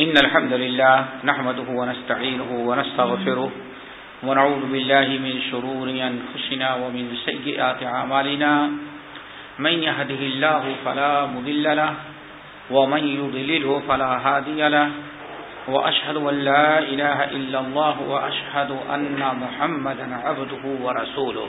إن الحمد لله نحمده ونستعينه ونستغفره ونعوذ بالله من شرور أنفسنا ومن سيئات عمالنا من يهده الله فلا مذل له ومن يضلله فلا هادي له. وأشهد أن لا إله إلا الله وأشهد أن محمدا عبده ورسوله.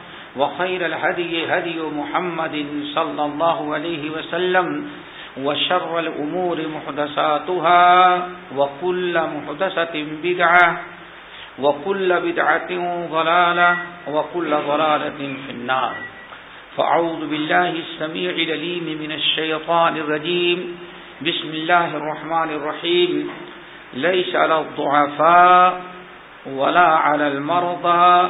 وخير الهدي هدي محمد صلى الله عليه وسلم وشر الأمور محدثاتها وكل محدثة بدعة وكل بدعة ضلالة وكل ضلالة في النار. فأعوذ بالله السميع لليم من الشيطان الرجيم. بسم الله الرحمن الرحيم. ليس على الضعفاء ولا على المرضى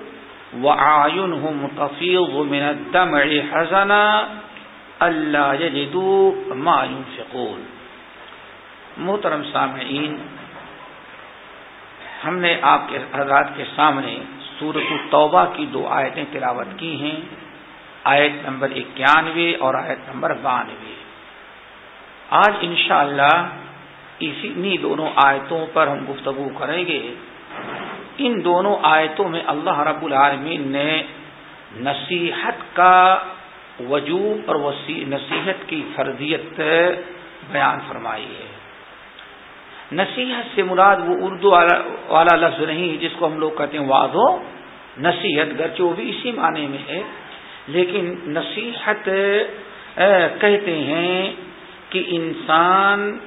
وعاينهم تفيض من الدمع حزنا ألا يجدوا ما ينفقون۔ محترم سامعین، ہم نے آپ کے حضرات کے سامنے سورت التوبہ کی دو آیتیں تلاوت کی ہیں۔ آیت نمبر اکیانوے اور آیت نمبر بانوے۔ آج انشاءاللہ اللہ اسی دونوں آیتوں پر ہم گفتگو کریں گے۔ ان دونوں آیتوں میں اللہ رب العالمین نے نصیحت کا وجوب اور نصیحت کی فرضیت بیان فرمائی ہے۔ نصیحت سے مراد وہ اردو والا لفظ نہیں جس کو ہم لوگ کہتے ہیں واضح نصیحت، گرچہ وہ بھی اسی معنی میں ہے۔ لیکن نصیحت کہتے ہیں کہ انسان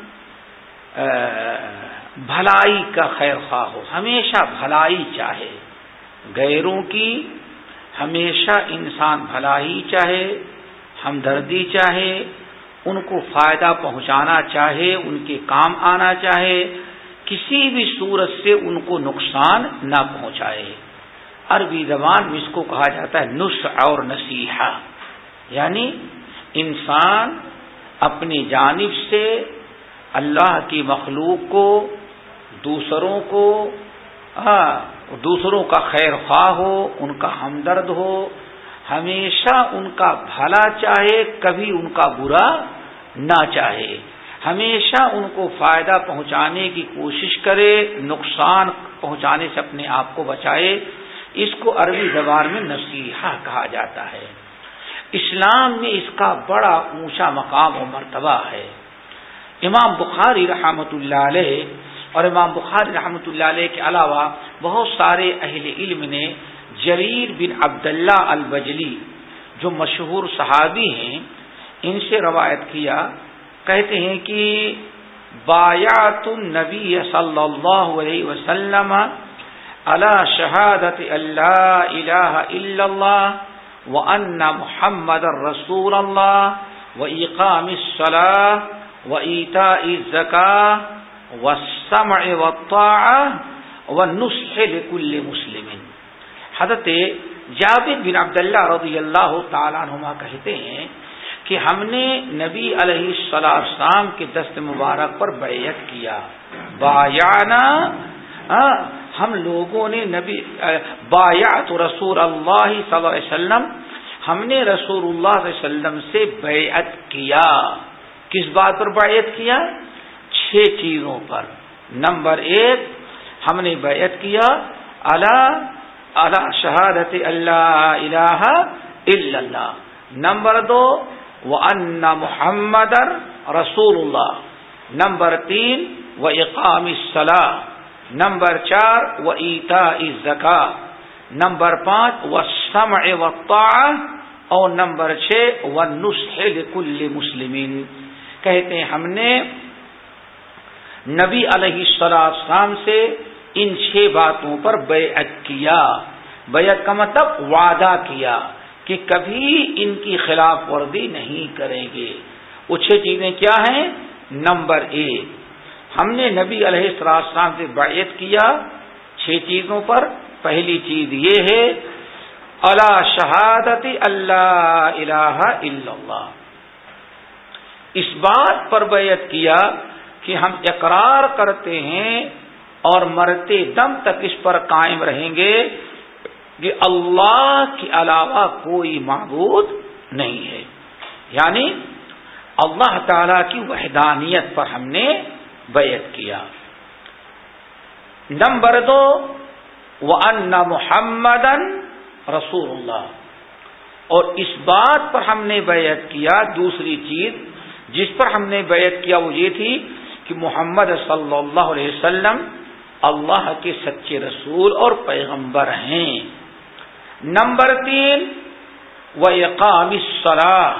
بھلائی کا خیر خواہ ہو، ہمیشہ بھلائی چاہے۔ غیروں کی ہمیشہ انسان بھلائی چاہے، ہمدردی چاہے، ان کو فائدہ پہنچانا چاہے، ان کے کام آنا چاہے، کسی بھی صورت سے ان کو نقصان نہ پہنچائے۔ عربی زبان میں اس کو کہا جاتا ہے نس اور نصیحہ۔ یعنی انسان اپنی جانب سے اللہ کی مخلوق کو دوسروں کو ہاں، دوسروں کا خیر خواہ ہو، ان کا ہمدرد ہو، ہمیشہ ان کا بھلا چاہے، کبھی ان کا برا نہ چاہے۔ ہمیشہ ان کو فائدہ پہنچانے کی کوشش کرے، نقصان پہنچانے سے اپنے آپ کو بچائے۔ اس کو عربی زبان میں نصیحہ کہا جاتا ہے۔ اسلام میں اس کا بڑا اونچا مقام و مرتبہ ہے۔ امام بخاری رحمت اللہ علیہ اور امام بخاری رحمۃ اللہ علیہ کے علاوہ بہت سارے اہل علم نے جریر بن عبداللہ البجلی جو مشہور صحابی ہیں، ان سے روایت کیا۔ کہتے ہیں کہ بایات النبی صلی اللہ علیہ وسلم اللہ شہادت اللہ الہ الا اللہ و ان محمد رسول اللہ و اقام الصلاح و ایتا زکا و سمع و و نسخ لکل مسلم. حضرت جابر بن عبداللہ رضی اللہ تعالیٰ نما کہتے ہیں کہ ہم نے نبی علیہ السلام کے دست مبارک پر بیعت کیا۔ بایانہ ہم لوگوں نے نبی بایات رسول اللہ صلی اللہ علیہ وسلم، ہم نے رسول اللہ علیہ وسلم سے بیعت کیا۔ کس بات پر بیعت کیا؟ چھ چیزوں پر۔ نمبر ایک، ہم نے بیعت کیا اللہ اللہ شہادت اللہ الہ الا اللہ۔ نمبر دو وہ ان محمد رسول اللہ نمبر تین وہ اقام صلاح نمبر چار وہ ایتا زکا نمبر پانچ وہ سم اور نمبر چھ وہ نسخے کل مسلمین کہتے ہیں ہم نے نبی علیہ السلام سے ان چھ باتوں پر بیعت کیا۔ بیعت کا مطلب وعدہ کیا کہ کبھی ان کی خلاف ورزی نہیں کریں گے۔ وہ چھ چیزیں کیا ہیں؟ نمبر ایک، ہم نے نبی علیہ السلام سے بیعت کیا۔ چھ چیزوں پر پہلی چیز یہ ہے اللہ شہادت اللہ الہ الا اللہ۔ اس بات پر بیعت کیا کہ ہم اقرار کرتے ہیں اور مرتے دم تک اس پر قائم رہیں گے کہ اللہ کے علاوہ کوئی معبود نہیں ہے۔ یعنی اللہ تعالی کی وحدانیت پر ہم نے بیعت کیا۔ نمبر دو وہ ان محمد رسول اللہ اور اس بات پر ہم نے بیعت کیا۔ دوسری چیز جس پر ہم نے بیعت کیا وہ یہ تھی کہ محمد صلی اللہ علیہ وسلم اللہ کے سچے رسول اور پیغمبر ہیں۔ نمبر تین وہ اقام صلاح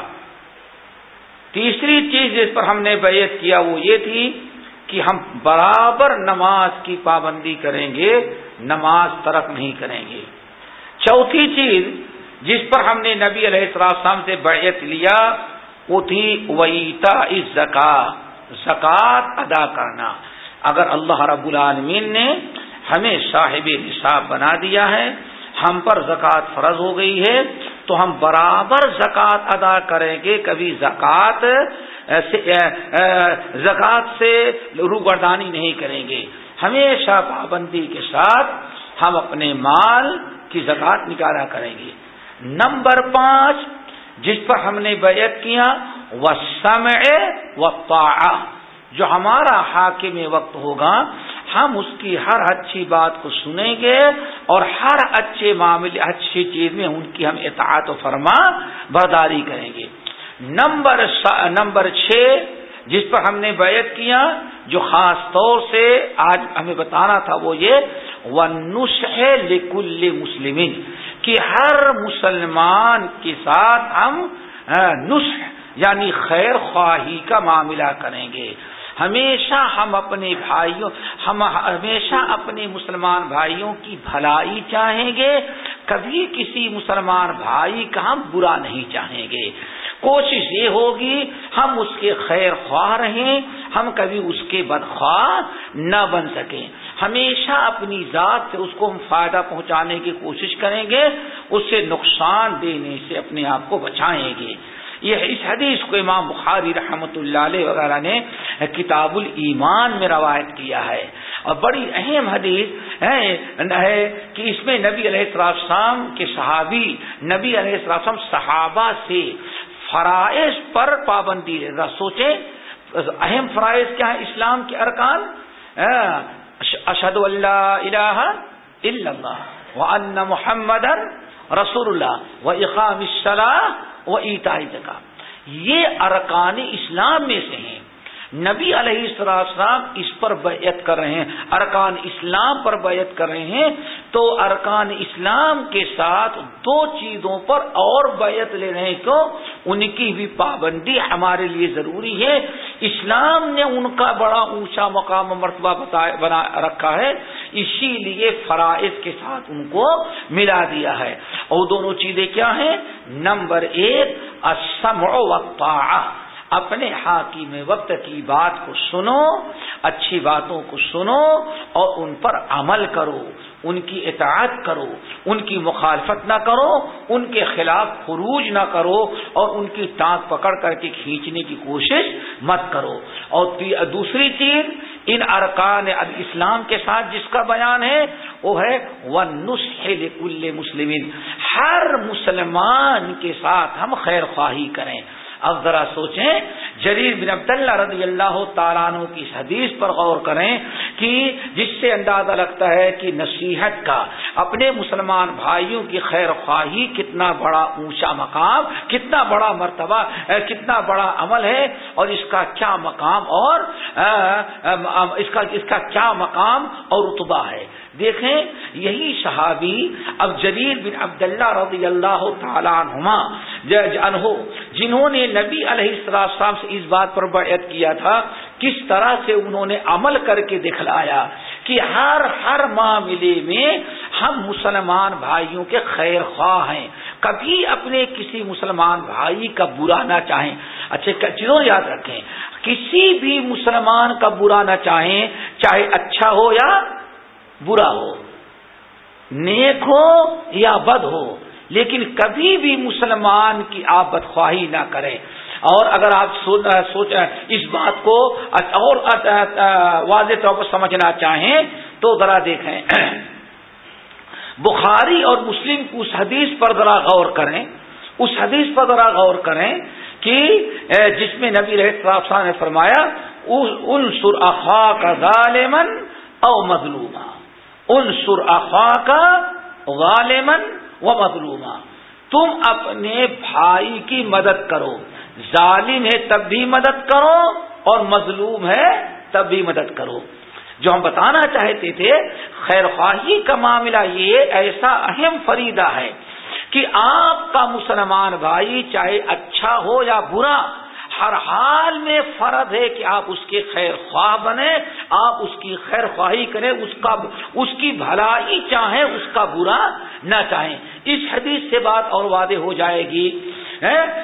تیسری چیز جس پر ہم نے بیعت کیا وہ یہ تھی کہ ہم برابر نماز کی پابندی کریں گے، نماز ترک نہیں کریں گے۔ چوتھی چیز جس پر ہم نے نبی علیہ السلام سے بیعت لیا وہ تھی ویتا زکا زکات ادا کرنا۔ اگر اللہ رب العالمین نے ہمیں صاحب نصاب بنا دیا ہے، ہم پر زکوٰۃ فرض ہو گئی ہے، تو ہم برابر زکوٰۃ ادا کریں گے۔ کبھی زکوٰۃ زکوٰۃ سے روبردانی نہیں کریں گے۔ ہمیشہ پابندی کے ساتھ ہم اپنے مال کی زکوٰۃ نکالا کریں گے۔ نمبر پانچ، جس پر ہم نے بیعت کیا وہ سمع و جو ہمارا حاکم وقت ہوگا، ہم اس کی ہر اچھی بات کو سنیں گے اور ہر اچھے معاملے، اچھی چیز میں ان کی ہم اطاعت و فرما برداری کریں گے۔ نمبر نمبر چھ، جس پر ہم نے بیعت کیا، جو خاص طور سے آج ہمیں بتانا تھا وہ یہ وہ نسخ لکل مسلم کہ ہر مسلمان کے ساتھ ہم ہاں، نسخ یعنی خیر خواہی کا معاملہ کریں گے۔ ہمیشہ ہم اپنے بھائیوں، ہم ہمیشہ اپنے مسلمان بھائیوں کی بھلائی چاہیں گے۔ کبھی کسی مسلمان بھائی کا ہم برا نہیں چاہیں گے۔ کوشش یہ ہوگی، ہم اس کے خیر خواہ رہیں، ہم کبھی اس کے بدخواہ نہ بن سکیں۔ ہمیشہ اپنی ذات سے اس کو ہم فائدہ پہنچانے کی کوشش کریں گے، اس سے نقصان دینے سے اپنے آپ کو بچائیں گے۔ یہ اس حدیث کو امام بخاری رحمت اللہ علیہ وغیرہ نے کتاب الایمان میں روایت کیا ہے۔ اور بڑی اہم حدیث ہے کہ اس میں نبی علیہ السلام کے صحابی، نبی علیہ السلام صحابہ سے فرائض پر پابندی ذرا سوچیں، اہم فرائض کیا ہے اسلام کے ارکان؟ اشد اللہ الہ الا اللہ، وان محمد رسول اللہ، و اقام الصلاح وہ ایتائی جگہ۔ یہ ارکان اسلام میں سے ہیں۔ نبی علیہ السلام اس پر بیعت کر رہے ہیں۔ ارکان اسلام پر بیعت کر رہے ہیں۔ تو ارکان اسلام کے ساتھ دو چیزوں پر اور بیعت لے رہے ہیں۔ کیوں؟ ان کی بھی پابندی ہمارے لیے ضروری ہے۔ اسلام نے ان کا بڑا اونچا مقام و مرتبہ بنا رکھا ہے۔ اسی لیے فرائض کے ساتھ ان کو ملا دیا ہے۔ اور دونوں چیزیں کیا ہیں؟ نمبر ایک اسمع و اپنے حاکم وقت کی بات کو سنو، اچھی باتوں کو سنو اور ان پر عمل کرو۔ ان کی اطاعت کرو، ان کی مخالفت نہ کرو، ان کے خلاف خروج نہ کرو اور ان کی ٹانک پکڑ کر کے کھینچنے کی کوشش مت کرو۔ اور دوسری چیز، ان ارکان اسلام کے ساتھ جس کا بیان ہے، وہ ہے وہ نسخے کل مسلم ہر مسلمان کے ساتھ ہم خیر خواہی کریں۔ اب ذرا سوچیں۔ جریر بن عبداللہ رضی اللہ تعالیٰ عنہ کی حدیث پر غور کریں کہ جس سے اندازہ لگتا ہے کہ نصیحت کا اپنے مسلمان بھائیوں کی خیر خواہی کتنا بڑا اونچا مقام، کتنا بڑا مرتبہ کتنا بڑا عمل ہے اور اس کا کیا مقام اور اس کا اس کا کیا مقام اور رتبہ ہے۔ دیکھیں، یہی صحابی اب جریر بن عبداللہ رضی اللہ تعالیٰ عنہما جنہوں نے نبی علیہ السلام سے اس بات پر بیعت کیا تھا، کس طرح سے انہوں نے عمل کر کے دکھلایا کہ ہر ہر معاملے میں ہم مسلمان بھائیوں کے خیر خواہ ہیں۔ کبھی اپنے کسی مسلمان بھائی کا برا نہ چاہیں۔ اچھا چیزوں یاد رکھیں، کسی بھی مسلمان کا برا نہ چاہیں، چاہے اچھا ہو یا برا ہو، نیک ہو یا بد ہو، لیکن کبھی بھی مسلمان کی آپ بدخواہی نہ کریں۔ اور اگر آپ سوچ اس بات کو اور واضح طور پر سمجھنا چاہیں تو ذرا دیکھیں۔ بخاری اور مسلم اس حدیث پر ذرا غور کریں۔ اس حدیث پر ذرا غور کریں کہ جس میں نبی رہے نے فرمایا ان سر اخا کا ظالمن او مظلومہ ان سر کا غالمن و مظلومہ تم اپنے بھائی کی مدد کرو، ظالم ہے تب بھی مدد کرو اور مظلوم ہے تب بھی مدد کرو۔ جو ہم بتانا چاہتے تھے، خیر خواہی کا معاملہ یہ ایسا اہم فریدہ ہے کہ آپ کا مسلمان بھائی چاہے اچھا ہو یا برا ہر حال میں فرض ہے کہ آپ اس کے خیر خواہ بنے آپ اس کی خیر خواہی کریں، اس کا، اس کی بھلائی چاہیں، اس کا برا نہ چاہیں۔ اس حدیث سے بات اور وعدے ہو جائے گی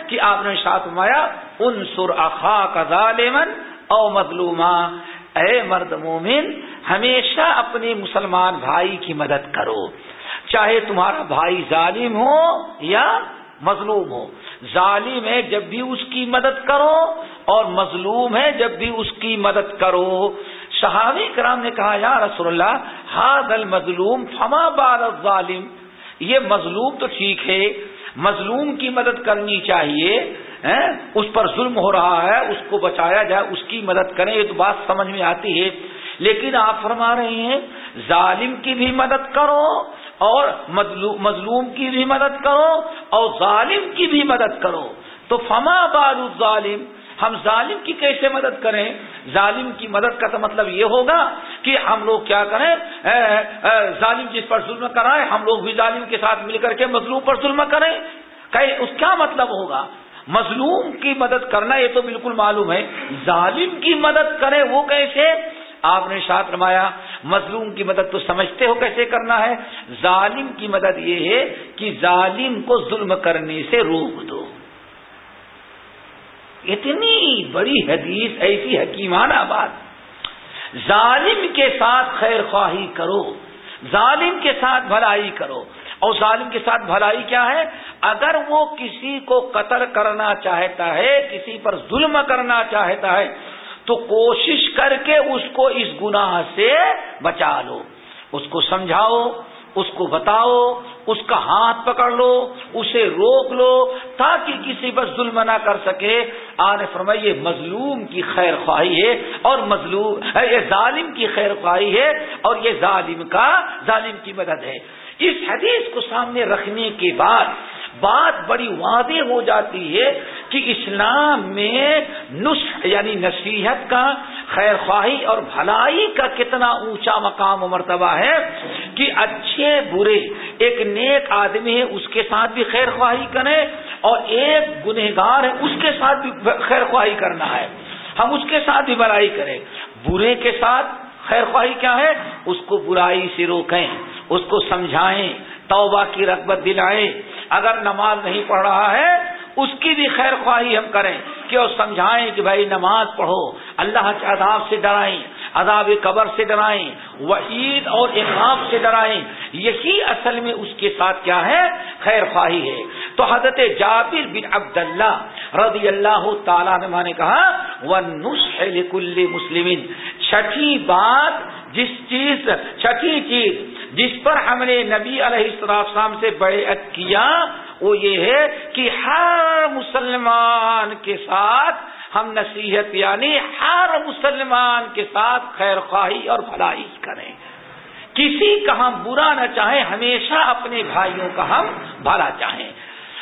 کہ آپ نے ساتھ مایا ان سر اخا کا ظالمن او مظلومہ اے مرد مومن، ہمیشہ اپنے مسلمان بھائی کی مدد کرو۔ چاہے تمہارا بھائی ظالم ہو یا مظلوم ہو۔ ظالم ہے جب بھی اس کی مدد کرو اور مظلوم ہے جب بھی اس کی مدد کرو۔ صحابی کرام نے کہا، یا رسول اللہ ہاد المظلوم، فما بال ظالم یہ مظلوم تو ٹھیک ہے، مظلوم کی مدد کرنی چاہیے اس پر ظلم ہو رہا ہے، اس کو بچایا جائے، اس کی مدد کریں، یہ تو بات سمجھ میں آتی ہے۔ لیکن آپ فرما رہے ہیں، ظالم کی بھی مدد کرو اور مظلوم کی بھی مدد کرو اور ظالم کی بھی مدد کرو۔ تو فما بال ظالم ہم ظالم کی کیسے مدد کریں؟ ظالم کی مدد کا تو مطلب یہ ہوگا کہ ہم لوگ کیا کریں؟ ظالم جس پر ظلم کرائے، ہم لوگ بھی ظالم کے ساتھ مل کر کے مظلوم پر ظلم کریں۔ اس کیا مطلب ہوگا؟ مظلوم کی مدد کرنا یہ تو بالکل معلوم ہے۔ ظالم کی مدد کرے وہ کیسے؟ آپ نے ساتھ رمایا مظلوم کی مدد تو سمجھتے ہو کیسے کرنا ہے؟ ظالم کی مدد یہ ہے کہ ظالم کو ظلم کرنے سے روک دو۔ اتنی بڑی حدیث، ایسی حکیمانہ بات۔ ظالم کے ساتھ خیر خواہی کرو۔ ظالم کے ساتھ بھلائی کرو۔ اور ظالم کے ساتھ بھلائی کیا ہے؟ اگر وہ کسی کو قتل کرنا چاہتا ہے، کسی پر ظلم کرنا چاہتا ہے تو کوشش کر کے اس کو اس گناہ سے بچا لو۔ اس کو سمجھاؤ، اس کو بتاؤ، اس کا ہاتھ پکڑ لو، اسے روک لو تاکہ کسی پر ظلم نہ کر سکے۔ آنے فرمائیے مظلوم کی خیر خواہی ہے اور مظلوم، یہ ظالم کی خیر خواہی ہے اور یہ ظالم کا، ظالم کی مدد ہے۔ اس حدیث کو سامنے رکھنے کے بعد بات بڑی واضح ہو جاتی ہے کہ اسلام میں نسخ یعنی نصیحت کا خیر خواہی اور بھلائی کا کتنا اونچا مقام و مرتبہ ہے کہ اچھے، برے، ایک نیک آدمی ہے اس کے ساتھ بھی خیر خواہی کریں اور ایک گنہگار ہے اس کے ساتھ بھی خیر خواہی کرنا ہے۔ ہم اس کے ساتھ بھی بھلائی کریں۔ برے کے ساتھ خیر خواہی کیا ہے؟ اس کو برائی سے روکیں، اس کو سمجھائیں، توبہ کی رغبت دلائیں اگر نماز نہیں پڑھ رہا ہے، اس کی بھی خیر خواہی ہم کریں کہ وہ سمجھائیں کہ بھائی نماز پڑھو، اللہ کے عذاب سے ڈرائیں، عذاب قبر سے ڈرائیں وہ عید اور احمد سے ڈرائیں، یہی اصل میں اس کے ساتھ کیا ہے؟ خیر خواہی ہے۔ تو حضرت جابر بن عبد اللہ رضی اللہ تعالیٰ نے کہا وہ نسخ مسلم چھٹی بات جس چیز چھٹی چیز جس پر ہم نے نبی علیہ السلام سے بڑے کیا، وہ یہ ہے کہ ہر مسلمان کے ساتھ ہم نصیحت یعنی ہر مسلمان کے ساتھ خیر خواہی اور بھلائی کریں۔ کسی کا ہم برا نہ چاہیں، ہمیشہ اپنے بھائیوں کا ہم بھلا چاہیں۔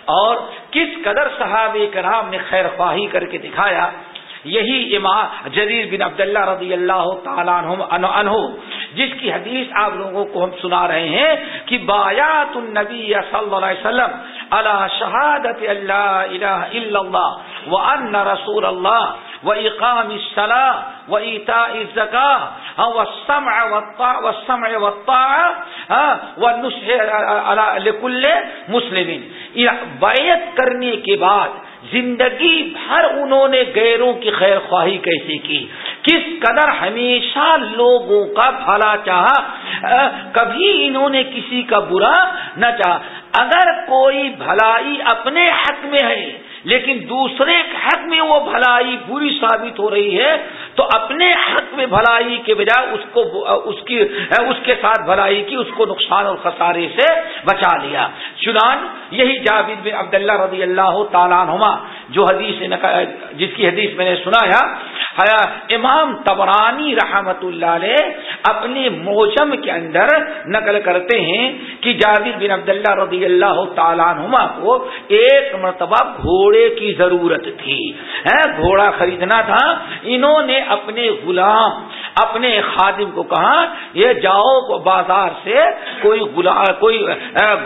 اور کس قدر صحابہ کرام نے خیر خواہی کر کے دکھایا یہی امام جریر بن عبداللہ رضی اللہ تعالیٰ عنہ جس کی حدیث آپ لوگوں کو ہم سنا رہے ہیں کہ بایات النبی صلی اللہ علیہ وسلم اللہ شہادت اللہ الہ الا اللہ وان رسول اللہ و اقام الصلاح و ایتا الزکا و سمع و سمع و و نسخ بیعت کرنے کے بعد زندگی بھر انہوں نے غیروں کی خیر خواہی کیسے کی؟ کس قدر ہمیشہ لوگوں کا بھلا چاہا؟ کبھی انہوں نے کسی کا برا نہ چاہا۔ اگر کوئی بھلائی اپنے حق میں ہے لیکن دوسرے حق میں وہ بھلائی بری ثابت ہو رہی ہے، تو اپنے حق میں بھلائی کے بجائے اس کو اس کی اس کے ساتھ بھلائی کی، اس کو نقصان اور خسارے سے بچا لیا۔ چنان یہی جاوید بن عبداللہ رضی اللہ تعالیٰ نما جو حدیث جس کی حدیث میں نے سنایا امام تبرانی رحمت اللہ علیہ اپنے موجم کے اندر نقل کرتے ہیں کہ جاوید بن عبداللہ رضی اللہ تعالیٰ نما کو ایک مرتبہ گھوڑے کی ضرورت تھی۔ ہاں، گھوڑا خریدنا تھا، انہوں نے اپنے غلام اپنے خادم کو کہا، یہ جاؤ بازار سے کوئی کوئی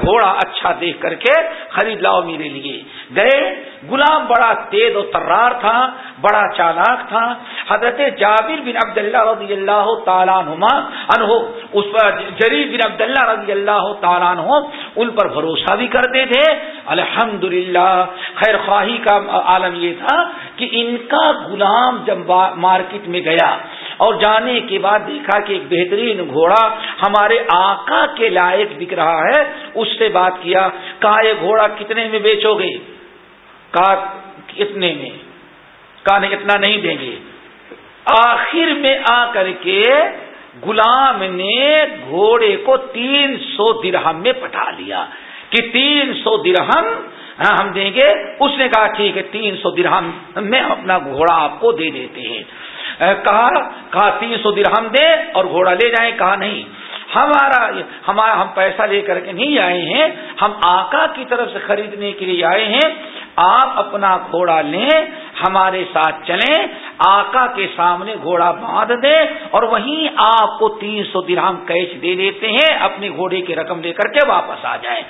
گھوڑا اچھا دیکھ کر کے خرید لاؤ میرے لیے۔ گئے۔ غلام بڑا تیز و ترار تھا، بڑا چالاک تھا۔ حضرت جابر بن عبد اللہ رضی اللہ تعالیٰ نما انہو اس پر جریب بن عبد اللہ رضی اللہ تعالیٰ عنہ ان پر بھروسہ بھی کرتے تھے۔ الحمد خیر خواہی کا عالم یہ تھا کہ ان کا غلام جب مارکیٹ میں گیا اور جانے کے بعد دیکھا کہ ایک بہترین گھوڑا ہمارے آقا کے لائق بک رہا ہے، اس سے بات کیا، کہا، یہ گھوڑا کتنے میں بیچو گے؟ کہا کتنے میں۔ کہا، نہیں، اتنا نہیں دیں گے۔ آخر میں آ کر کے غلام نے گھوڑے کو تین سو درہم میں پٹا لیا۔ کہ تین سو درہم ہاں، ہم دیں گے۔ اس نے کہا، ٹھیک ہے، تین سو درہم میں اپنا گھوڑا آپ کو دے دیتے ہیں۔ کہا کہا، تین سو درہم دے اور گھوڑا لے جائیں، کہا، نہیں۔ ہمارا ہمارا، ہم پیسہ لے کر کے نہیں آئے ہیں، ہم آقا کی طرف سے خریدنے کے لیے آئے ہیں۔ آپ اپنا گھوڑا لیں، ہمارے ساتھ چلیں، آقا کے سامنے گھوڑا باندھ دیں اور وہیں آپ کو تین سو درہم کیش دے دیتے ہیں، اپنے گھوڑے کی رقم لے کر کے واپس آ جائیں۔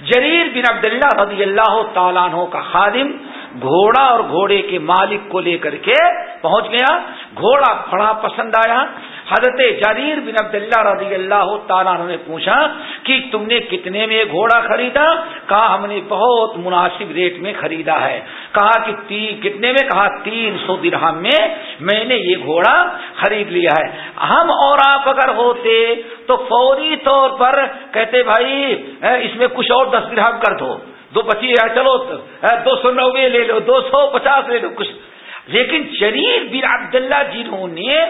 جریر بن عبداللہ رضی اللہ تعالیٰ عنہ کا خادم گھوڑا اور گھوڑے کے مالک کو لے کر کے پہنچ گیا۔ گھوڑا بڑا پسند آیا۔ حضرت جریر بن عبداللہ رضی اللہ تعالیٰ نے پوچھا کہ تم نے کتنے میں گھوڑا خریدا؟ کہا، ہم نے بہت مناسب ریٹ میں خریدا ہے۔ کہا کہ تی، کتنے میں؟ کہا، تین سو درہم میں میں نے یہ گھوڑا خرید لیا ہے۔ ہم اور آپ اگر ہوتے تو فوری طور پر کہتے، بھائی اس میں کچھ اور دس درہم کر دو۔ دو پچیس چلو ہاں، دو سو نوے لے لو، دو سو پچاس لے لو، کچھ۔ لیکن شریف بن عبداللہ جنہوں نے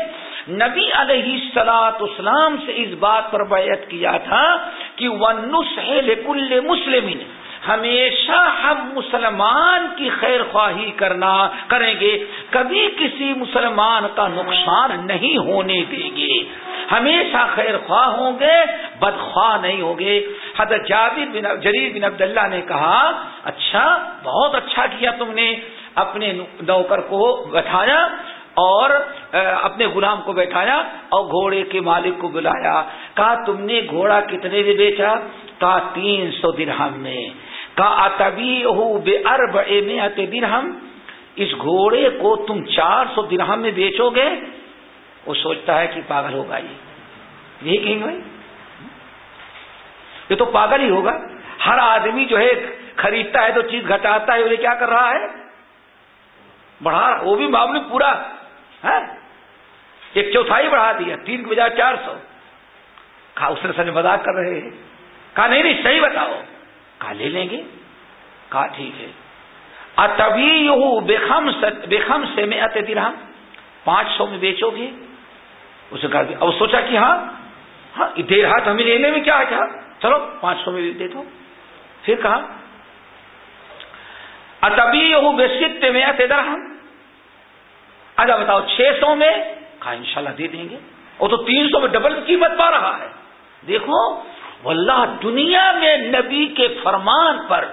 نبی علیہ سلاط اسلام سے اس بات پر بیعت کیا تھا کہ وہ کل مسلم۔ ہمیشہ ہم مسلمان کی خیر خواہی کرنا کریں گے، کبھی کسی مسلمان کا نقصان نہیں ہونے دیں گے۔ ہمیشہ خیر خواہ ہوں گے، بدخواہ نہیں ہوں گے۔ حضرت جابر بن جریر بن عبداللہ نے کہا اچھا بہت اچھا کیا تم نے اپنے نوکر کو بٹھایا اور اپنے غلام کو بیٹھایا اور گھوڑے کے مالک کو بلایا۔ کہا، تم نے گھوڑا کتنے میں بیچا؟ کہا، تین سو درہم میں۔ تبھی بے ارب اے درہم اس گھوڑے کو تم چار سو درہم میں بیچو گے۔ وہ سوچتا ہے کہ پاگل ہوگا یہ۔ یہی کہیں گے یہ تو پاگل ہی ہوگا۔ ہر آدمی جو ہے خریدتا ہے تو چیز گھٹاتا ہے کیا کر رہا ہے؟ بڑھا، وہ بھی معاملے پورا ہاں؟ ایک چوتھائی بڑھا دیا، تین کے بجائے چار سو۔ کہا، اس نے سر مزاق کر رہے ہیں۔ کہا، نہیں نہیں، صحیح بتاؤ۔ کہا لے لیں گے؟ کہا، ٹھیک ہے۔ تبھی بےخم سے میں آتے درہم۔ پانچ سو میں بیچو گے۔ اسے کہا اب سوچا کہ ہاں ہاں دیر ہاتھ ہمیں لینے میں کیا کیا چلو، پانچ سو میں دے دو۔ پھر کہا اتبی ہوں بے سکتے میں ادھر ہم اچھا بتاؤ، چھ سو میں؟ کہا، انشاءاللہ دے دیں گے۔ وہ تو تین سو میں ڈبل قیمت پا رہا ہے۔ دیکھو واللہ دنیا میں نبی کے فرمان پر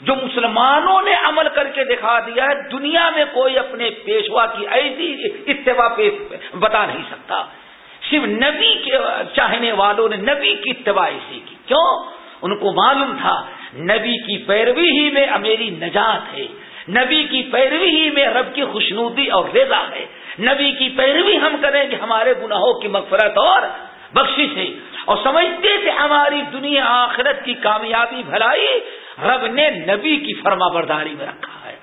جو مسلمانوں نے عمل کر کے دکھا دیا ہے، دنیا میں کوئی اپنے پیشوا کی ایسی اتباع پہ بتا نہیں سکتا۔ صرف نبی کے چاہنے والوں نے نبی کی اتباع ایسی کی۔ کیوں؟ ان کو معلوم تھا، نبی کی پیروی ہی میں میری نجات ہے۔ نبی کی پیروی ہی میں رب کی خوشنودی اور رضا ہے۔ نبی کی پیروی ہم کریں کہ ہمارے گناہوں کی مغفرت اور بخشش ہے اور سمجھتے تھے ہماری دنیا آخرت کی کامیابی بھلائی رب نے نبی کی فرما برداری میں رکھا ہے۔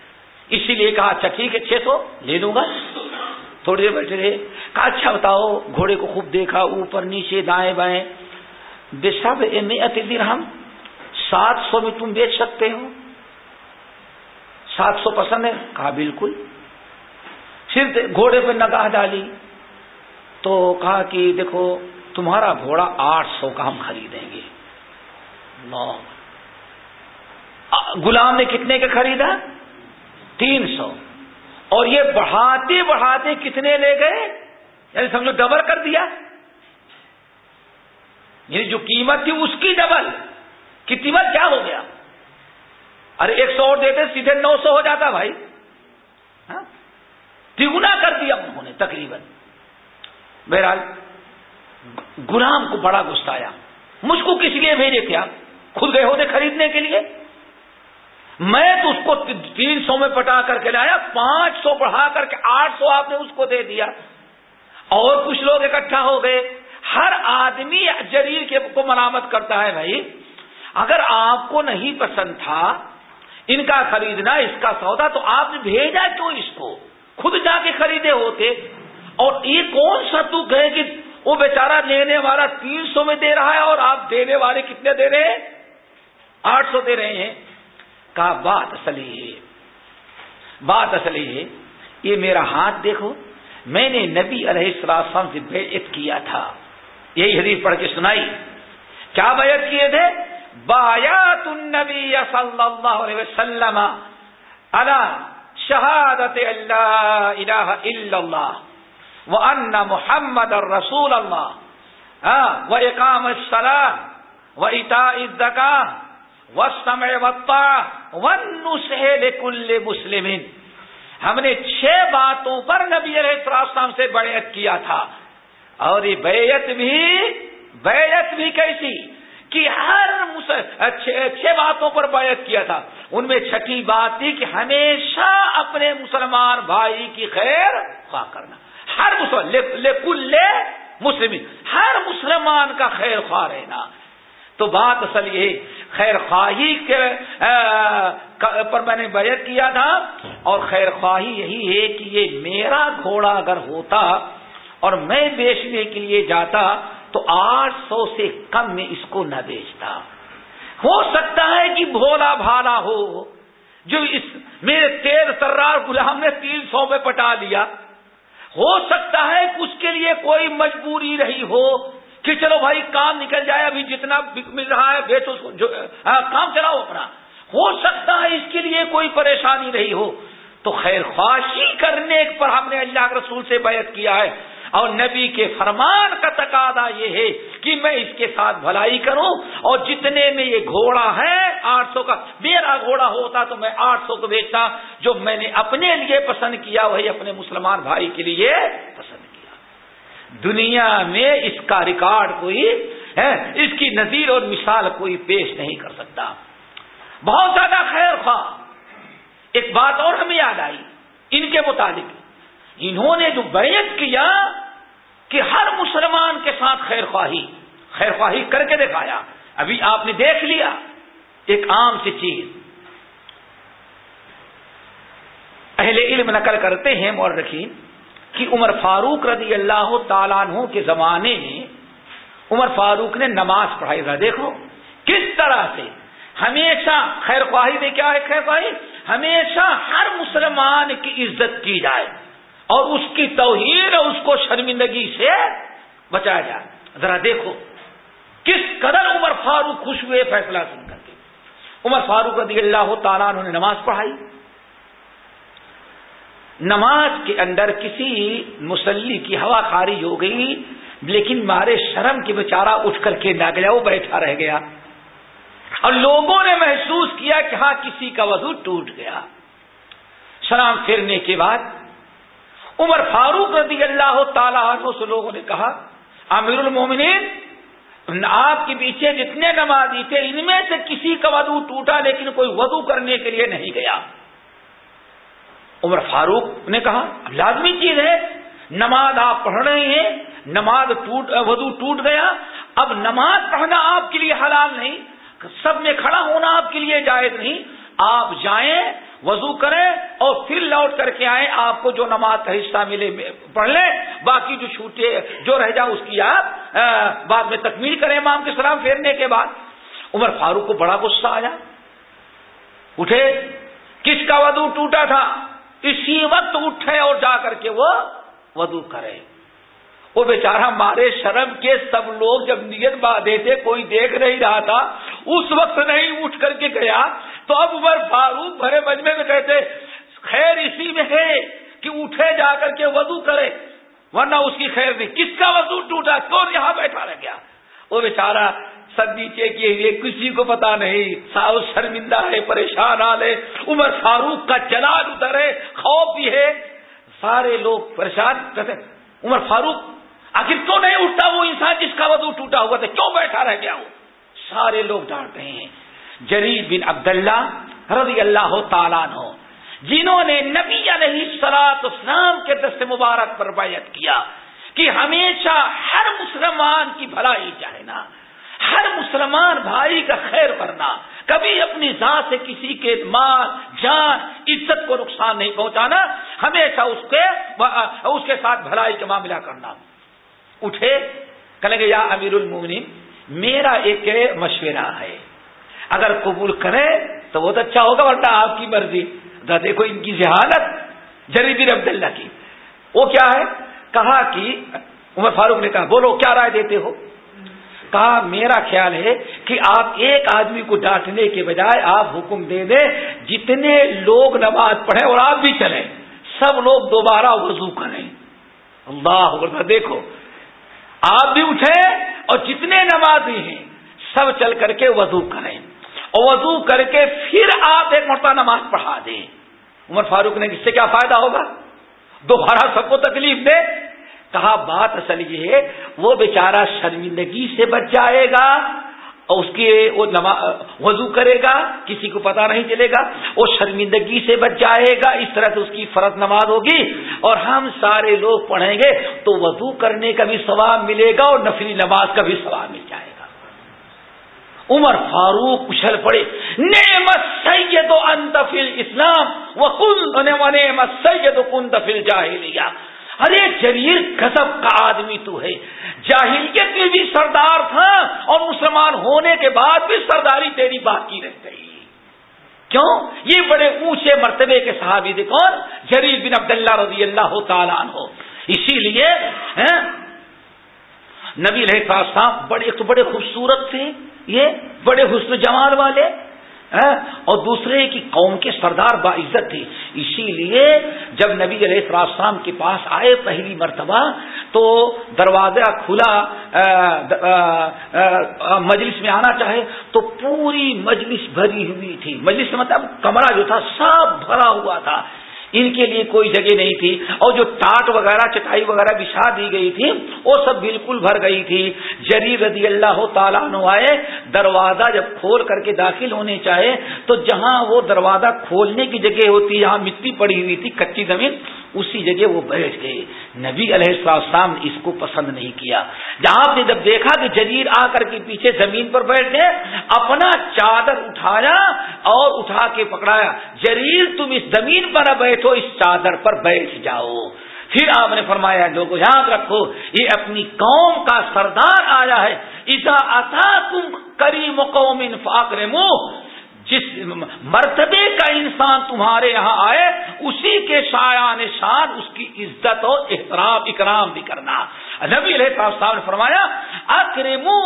اسی لیے کہا اچھا ٹھیک ہے، چھ سو لے دوں گا۔ تھوڑی دیر بیٹھے رہے۔ کہا اچھا بتاؤ، گھوڑے کو خوب دیکھا، اوپر، نیچے، دائیں بائیں۔ بے سب ہم سات سو میں تم بیچ سکتے ہو۔ سات سو پسند ہے۔ کہا، بالکل۔ پھر گھوڑے پہ نگاہ ڈالی۔ تو کہا کہ، دیکھو تمہارا گھوڑا آٹھ سو کا ہم خریدیں گے۔ نو غلام نے کتنے کا خریدا؟ تین سو۔ اور یہ بڑھاتے بڑھاتے کتنے لے گئے؟ یعنی سمجھو ڈبل کر دیا۔ یعنی جو قیمت تھی اس کی ڈبل۔ کی قیمت کیا ہو گیا؟ ارے ایک سو اور دیتے سیدھے نو سو ہو جاتا بھائی۔ ہاں؟ تگنا کر دیا انہوں نے تقریباً۔ بہرحال غلام کو بڑا گسا آیا۔ مجھ کو کس لیے بھیجے تھے آپ؟ خود گئے ہوتے خریدنے کے لیے؟ میں تو اس کو تین سو میں پٹا کر کے لایا، پانچ سو بڑھا کر کے آٹھ سو آپ نے اس کو دے دیا۔ اور کچھ لوگ اکٹھا ہو گئے۔ ہر آدمی جریر کے کو مرامت کرتا ہے بھائی۔ اگر آپ کو نہیں پسند تھا ان کا خریدنا، اس کا سودا، تو آپ نے بھیجا کیوں اس کو؟ خود جا کے خریدے ہوتے۔ اور یہ کون سا تو کہ وہ بیچارہ لینے والا تین سو میں دے رہا ہے اور آپ دینے والے کتنے دے رہے ہیں؟ آٹھ سو دے رہے ہیں۔ کہا، بات اصلی ہے۔ بات اصلی ہے۔ یہ میرا ہاتھ دیکھو۔ میں نے نبی علیہ السلام سے بیعت کیا تھا۔ یہی حدیث پڑھ کے سنائی۔ کیا بیعت کیے تھے؟ بایات النبی صلی اللہ علیہ وسلم شہادت اللہ الہ الا اللہ وہ ان محمد رسول اللہ و اقام السلام و اتا و سمے ونسل کل مسلم ہم نے چھ باتوں پر نبی علیہ السلام سے بیعت کیا تھا۔ اور یہ بیعت بھی بیعت بھی کیسی؟ کہ ہر چھ باتوں پر بیعت کیا تھا۔ ان میں چھٹی بات تھی کہ ہمیشہ اپنے مسلمان بھائی کی خیر خواہ کرنا۔ ہر مسلم مسلم ہر مسلمان کا خیر خواہ رہنا۔ تو بات اصل یہ خیر خواہی کے پر میں نے بیعت کیا تھا۔ اور خیر خواہی یہی ہے کہ یہ میرا گھوڑا اگر ہوتا اور میں بیچنے کے لیے جاتا تو آٹھ سو سے کم میں اس کو نہ بیچتا۔ ہو سکتا ہے کہ بھولا بھالا ہو، جو اس میرے تیز سرار غلام نے تین سو میں پٹا لیا۔ ہو سکتا ہے کہ اس کے لیے کوئی مجبوری رہی ہو کہ چلو بھائی کام نکل جائے، ابھی جتنا مل رہا ہے بیچو کام چلاؤ اپنا۔ ہو سکتا ہے اس کے لیے کوئی پریشانی رہی ہو۔ تو خیر خواہشی کرنے پر ہم نے اللہ کے رسول سے بیعت کیا ہے۔ اور نبی کے فرمان کا تقاضا یہ ہے کہ میں اس کے ساتھ بھلائی کروں اور جتنے میں یہ گھوڑا ہے آٹھ سو کا، میرا گھوڑا ہوتا تو میں آٹھ سو کو بیچتا، جو میں نے اپنے لیے پسند کیا وہی اپنے مسلمان بھائی کے لیے پسند کیا۔ دنیا میں اس کا ریکارڈ کوئی ہے اس کی نظیر اور مثال کوئی پیش نہیں کر سکتا۔ بہت زیادہ خیر خواہ۔ ایک بات اور ہمیں یاد آئی، ان کے متعلق۔ انہوں نے جو بیعت کیا کہ ہر مسلمان کے ساتھ خیر خواہی خیر خواہی کر کے دکھایا۔ ابھی آپ نے دیکھ لیا ایک عام سی چیز۔ اہل علم نقل کرتے ہیں مور رکھین کہ عمر فاروق رضی اللہ تعالیٰ عنہ کے زمانے میں عمر فاروق نے نماز پڑھائی۔ تھا دیکھو کس طرح سے ہمیشہ خیر خواہی میں کیا ہے خیر خواہی؟ ہمیشہ ہر مسلمان کی عزت کی جائے۔ اور اس کی توہین اس کو شرمندگی سے بچایا جائے۔ ذرا دیکھو، کس قدر عمر فاروق خوش ہوئے فیصلہ سن کر کے۔ عمر فاروق رضی اللہ تعالیٰ انہوں نے نماز پڑھائی۔ نماز کے اندر کسی مسلی کی ہوا خارج ہو گئی، لیکن مارے شرم کی بیچارہ اٹھ کر کے نہ گیا وہ بیٹھا رہ گیا۔ اور لوگوں نے محسوس کیا کہ ہاں کسی کا وضو ٹوٹ گیا۔ سلام پھرنے کے بعد عمر فاروق رضی اللہ تعالیٰ عنہ سے لوگوں نے کہا، امیر المومنین، آپ کے پیچھے جتنے نمازی تھے، ان میں سے کسی کا وضو ٹوٹا لیکن کوئی وضو کرنے کے لیے نہیں گیا۔ عمر فاروق نے کہا لازمی چیز ہے، نماز آپ پڑھ رہے ہیں، نماز ٹوٹ، وضو ٹوٹ گیا، اب نماز پڑھنا آپ کے لیے حلال نہیں، سب میں کھڑا ہونا آپ کے لیے جائز نہیں، آپ جائیں وضو کریں اور پھر لوٹ کر کے آئیں آپ کو جو نماز کا حصہ ملے، پڑھ لیں باقی جو چھوٹے، جو رہ جائے اس کی آپ بعد میں تکمیل کریں امام کے سلام پھیرنے کے بعد۔ عمر فاروق کو بڑا غصہ آیا۔ اٹھے، کس کا وضو ٹوٹا تھا؟ اسی وقت اٹھے اور جا کر کے وہ وضو کرے۔ وہ بیچارہ مارے شرم کے سب لوگ جب نیت باندھے تھے کوئی دیکھ نہیں رہا تھا۔ اس وقت نہیں اٹھ کر کے گیا۔ تو اب عمر فاروق بھرے مجمے میں کہتے، خیر اسی میں ہے کہ اٹھے جا کر کے وضو کرے، ورنہ اس کی خیر نہیں۔ کس کا وضو ٹوٹا؟ کون یہاں بیٹھا رہ گیا؟ وہ بیچارہ سب نیچے کیے ہوئے، کسی کو پتا نہیں۔ ساؤ شرمندہ ہے، پریشان آ عمر فاروق کا جلال ادھر ہے خوف بھی ہے۔ سارے لوگ پریشان کہتے عمر فاروق آخر کیوں نہیں اٹھتا، وہ انسان جس کا وضو ٹوٹا ہوا تھا، کیوں بیٹھا رہ گیا وہ سارے لوگ ڈانٹ رہے ہیں۔ جری بن عبد اللہ رضی اللہ تعالیٰ ہو جنہوں نے نبی علیہ سلاط اسلام کے دست مبارک پر بیعت کیا کہ ہمیشہ ہر مسلمان کی بھلائی چاہے ہر مسلمان بھائی کا خیر کرنا کبھی اپنی ذات سے کسی کے مال، جان، عزت کو نقصان نہیں پہنچانا، ہمیشہ اس کے اس کے ساتھ بھلائی کا معاملہ کرنا۔ اٹھے کہیں گے یا امیر المومنین، میرا ایک مشورہ ہے۔ اگر قبول کرے تو بہت اچھا ہوگا، ورنہ آپ کی مرضی۔ دیکھو، ان کی ذہانت جریبی عبد اللہ کی۔ وہ کیا ہے؟ کہا کہ، عمر فاروق نے کہا، بولو، کیا رائے دیتے ہو؟ کہا، میرا خیال ہے کہ آپ ایک آدمی کو ڈانٹنے کے بجائے آپ حکم دے دیں، جتنے لوگ نماز پڑھیں اور آپ بھی چلیں، سب لوگ دوبارہ وضو کریں۔ اللہ دیکھو آپ بھی اٹھیں اور جتنے نمازی ہیں، سب چل کر کے وضو کریں۔ اور وضو کر کے پھر آپ ایک مرتبہ نماز پڑھا دیں۔ عمر فاروق نے اس سے کیا فائدہ ہوگا؟ دوبارہ سب کو تکلیف دے۔ کہا، بات اصل یہ ہے، وہ بیچارہ شرمندگی سے بچ جائے گا۔ اور اس کے وہ وضو کرے گا، کسی کو پتا نہیں چلے گا، وہ شرمندگی سے بچ جائے گا، اس طرح سے اس کی فرض نماز ہوگی۔ اور ہم سارے لوگ پڑھیں گے تو وضو کرنے کا بھی ثواب ملے گا اور نفلی نماز کا بھی ثواب مل جائے گا۔ عمر فاروق اچھل پڑے، نعمت سید و انتفل اسلام وہ کن نعمت سید و کن تفل جاہلیہ ارے جریر گزب کا آدمی تو ہے۔ جاہلیت میں بھی سردار تھا اور مسلمان ہونے کے بعد بھی سرداری تیری باقی رہ گئی۔ کیوں؟ یہ بڑے اونچے مرتبے کے صحابی تھے۔ کون؟ جریر بن عبداللہ رضی اللہ تعالیٰ عنہ۔ اسی لیے نبی رہے صاحب بڑے تو بڑے خوبصورت تھے۔ یہ بڑے حسن جمال والے۔ اور دوسرے کی قوم کے سردار باعزت تھے اسی لیے جب نبی علیہ السلام کے پاس آئے پہلی مرتبہ، تو دروازہ کھلا مجلس میں آنا چاہے، تو پوری مجلس بھری ہوئی تھی۔ مجلس مطلب کمرہ جو تھا، سب بھرا ہوا تھا۔ ان کے لیے کوئی جگہ نہیں تھی اور جو ٹاٹ وغیرہ، چٹائی وغیرہ بچھا دی گئی تھی، وہ سب بالکل بھر گئی تھی۔ جری رضی اللہ تعالیٰ آئے، دروازہ جب کھول کر کے داخل ہونے چاہے، تو جہاں وہ دروازہ کھولنے کی جگہ ہوتی، جہاں مٹی پڑی ہوئی تھی، کچی زمین اسی جگہ وہ بیٹھ گئے۔ نبی علیہ السلام نے اس کو پسند نہیں کیا۔ جہاں آپ نے جب دیکھا کہ جریر آ کر کے پیچھے زمین پر بیٹھ گئے، اپنا چادر اٹھایا اور اٹھا کے پکڑایا۔ جریر تم اس زمین پر بیٹھو، اس چادر پر بیٹھ جاؤ۔ پھر آپ نے فرمایا لوگوں یاد رکھو، یہ اپنی قوم کا سردار آیا ہے۔ ایسا آتا تم کریم قوم فاکر منہ جس مرتبے کا انسان تمہارے یہاں آئے، اسی کے شایان شان اس کی عزت اور احترام، اکرام بھی کرنا۔ نبی علیہ صاحب نے فرمایا، اکرمو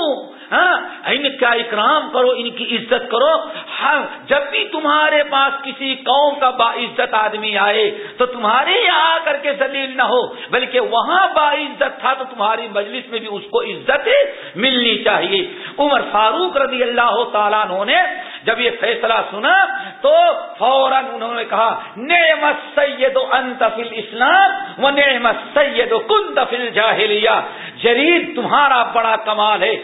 ہاں ان کا اکرام کرو ان کی عزت کرو۔ ہاں، جب بھی تمہارے پاس کسی قوم کا با عزت آدمی آئے، تو تمہارے یہاں آ کر کے دلیل نہ ہو، بلکہ وہاں با عزت تھا تو تمہاری مجلس میں بھی اس کو عزت ملنی چاہیے۔ عمر فاروق رضی اللہ تعالیٰ نے جب یہ فیصلہ سنا، تو فوراً انہوں نے کہا، نعمت سید و انتفل اسلام و نعمت سید و کن تفل جاہلیہ جرید تمہارا بڑا کمال ہے۔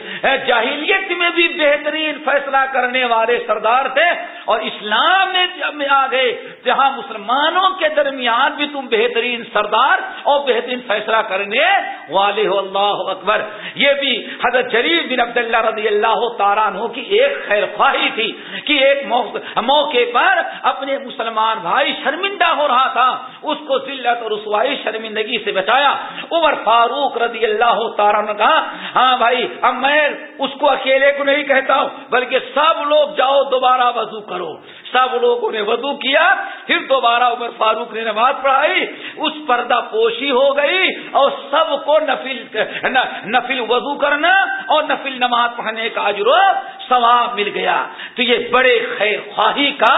جاہلیت میں بھی بہترین فیصلہ کرنے والے سردار تھے۔ اور اسلام میں جب آ گئے، جہاں مسلمانوں کے درمیان بھی تم بہترین سردار اور بہترین فیصلہ کرنے والے ہو اللہ اکبر۔ یہ بھی حضرت جرید بن عبداللہ رضی اللہ تعالیٰ کی ایک خیر خواہی تھی کہ ایک موقع پر اپنے مسلمان بھائی شرمندہ ہو رہا تھا۔ اس کو ذلت اور رسوائی شرمندگی سے بچایا۔ عمر فاروق رضی اللہ تعالیٰ نے کہا ہاں بھائی، اب میں اس کو اکیلے کو نہیں کہتا ہوں، بلکہ سب لوگ جاؤ دوبارہ وضو کر کرو۔ سب لوگوں نے وضو کیا، پھر دوبارہ عمر فاروق نے نماز پڑھائی، اس پردہ پوشی ہو گئی اور سب کو نفل نفل وضو کرنا اور نفل نماز پڑھنے کا اجرو ثواب مل گیا۔ تو یہ بڑے خیر خواہی کا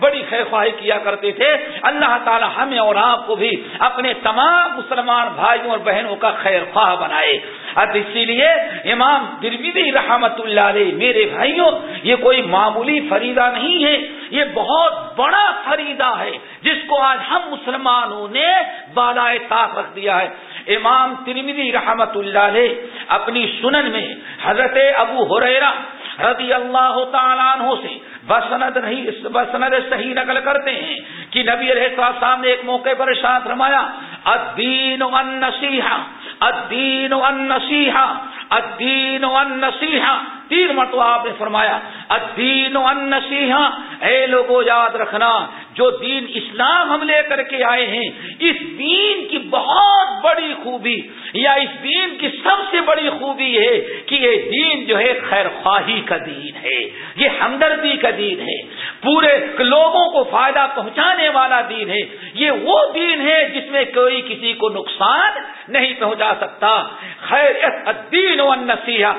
بڑی خیر خواہی کیا کرتے تھے۔ اللہ تعالی ہمیں اور آپ کو بھی اپنے تمام مسلمان بھائیوں اور بہنوں کا خیر خواہ بنائے۔ اب اسی لیے امام درمیدی رحمت اللہ علیہ، میرے بھائیوں، یہ کوئی معمولی فریدہ نہیں ہے یہ بہت بڑا فریدہ ہے، جس کو آج ہم مسلمانوں نے بالائے طاق رکھ دیا ہے۔ امام ترمیدی رحمت اللہ علیہ اپنی سنن میں حضرت ابو ہریرا رضی اللہ تعالیٰ عنہ سے بسند نہیں، بسند صحیح نقل کرتے ہیں کہ نبی علیہ السلام نے ایک موقع پر شاط رمایا الدین النصیحہ الدین النصیحہ الدین النصیحہ۔ تین مرتبہ آپ نے فرمایا، الدین النصیحہ۔ اے لوگوں یاد رکھنا، جو دین اسلام ہم لے کر کے آئے ہیں، اس دین کی بہت بڑی خوبی، یا اس دین کی سب سے بڑی خوبی ہے کہ یہ دین جو ہے خیر خواہی کا دین ہے، یہ ہمدردی کا دین ہے۔ پورے لوگوں کو فائدہ پہنچانے والا دین ہے۔ یہ وہ دین ہے جس میں کوئی کسی کو نقصان نہیں پہنچا سکتا۔ خیر الدین و نصیحہ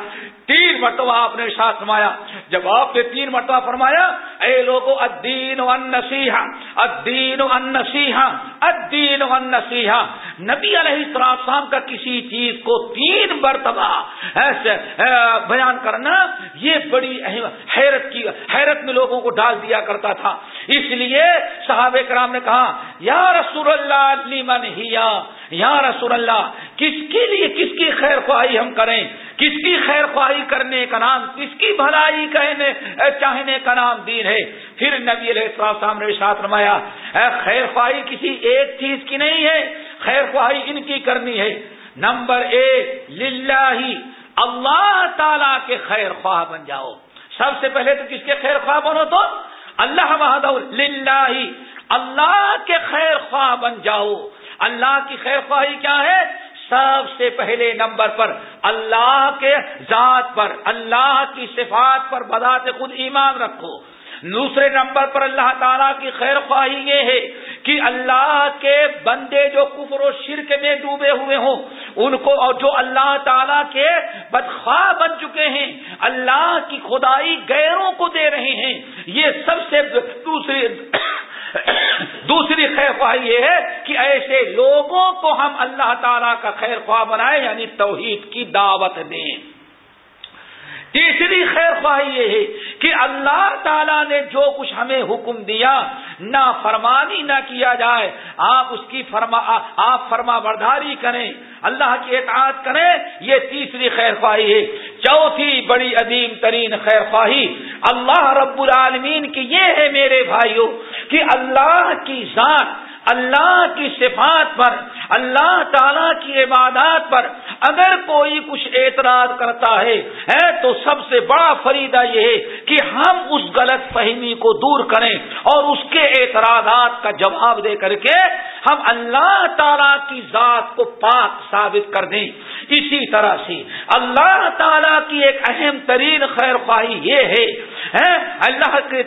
تین مرتبہ آپ نے ساتھ فرمایا۔ جب آپ نے تین مرتبہ فرمایا، اے لوگوں ادین ون نسیحا ادین ون نسیحا ادین ون نسیحا نبی علیہ السلام کا کسی چیز کو تین مرتبہ ایسے بیان کرنا، یہ بڑی حیرت کی، حیرت میں لوگوں کو ڈال دیا کرتا تھا۔ اس لیے صحابہ کرام نے کہا، یا رسول اللہ لیمن ہیا؟ یا رسول اللہ، کس کے لیے کس کی خیر خواہی ہم کریں؟ کس کی خیر خواہی کرنے کا نام، کس کی بھلائی کہنے چاہنے کا نام دین ہے؟ پھر نبی علیہ السلام نے ساتھ رمایا خیر خواہی کسی ایک چیز کی نہیں ہے، خیر خواہی ان کی کرنی ہے۔ نمبر ایک، للہ، اللہ تعالی کے خیر خواہ بن جاؤ۔ سب سے پہلے تو کس کے خیر خواہ بنو تو؟ اللہ للہ، اللہ کے خیر خواہ بن جاؤ۔ اللہ کی خیر خواہی کیا ہے؟ سب سے پہلے نمبر پر اللہ کے ذات پر، اللہ کی صفات پر بذات خود ایمان رکھو۔ دوسرے نمبر پر اللہ تعالیٰ کی خیر خواہی یہ ہے کہ اللہ کے بندے جو کفر و شرک میں ڈوبے ہوئے ہوں، ان کو اور جو اللہ تعالیٰ کے بدخواہ بن چکے ہیں، اللہ کی خدائی غیروں کو دے رہے ہیں۔ یہ سب سے دوسری دوسری خیر خواہ یہ ہے کہ ایسے لوگوں کو ہم اللہ تعالی کا خیر خواہ بنائے یعنی توحید کی دعوت دیں۔ تیسری خیر خواہی یہ ہے کہ اللہ تعالیٰ نے جو کچھ ہمیں حکم دیا، نہ فرمانی نہ کیا جائے، آپ اس کی فرما، آپ فرما برداری کریں، اللہ کی اطاعت کریں، یہ تیسری خیر خواہی ہے۔ چوتھی بڑی عظیم ترین خیر خواہی اللہ رب العالمین کی یہ ہے میرے بھائیوں کہ اللہ کی ذات اللہ کی صفات پر، اللہ تعالی کی عبادات پر اگر کوئی کچھ اعتراض کرتا ہے تو سب سے بڑا فریدہ یہ ہے کہ ہم اس غلط فہمی کو دور کریں اور اس کے اعتراضات کا جواب دے کر کے ہم اللہ تعالی کی ذات کو پاک ثابت کر دیں۔ اسی طرح سے اللہ تعالی کی ایک اہم ترین خیر خواہی یہ ہے اللہ کے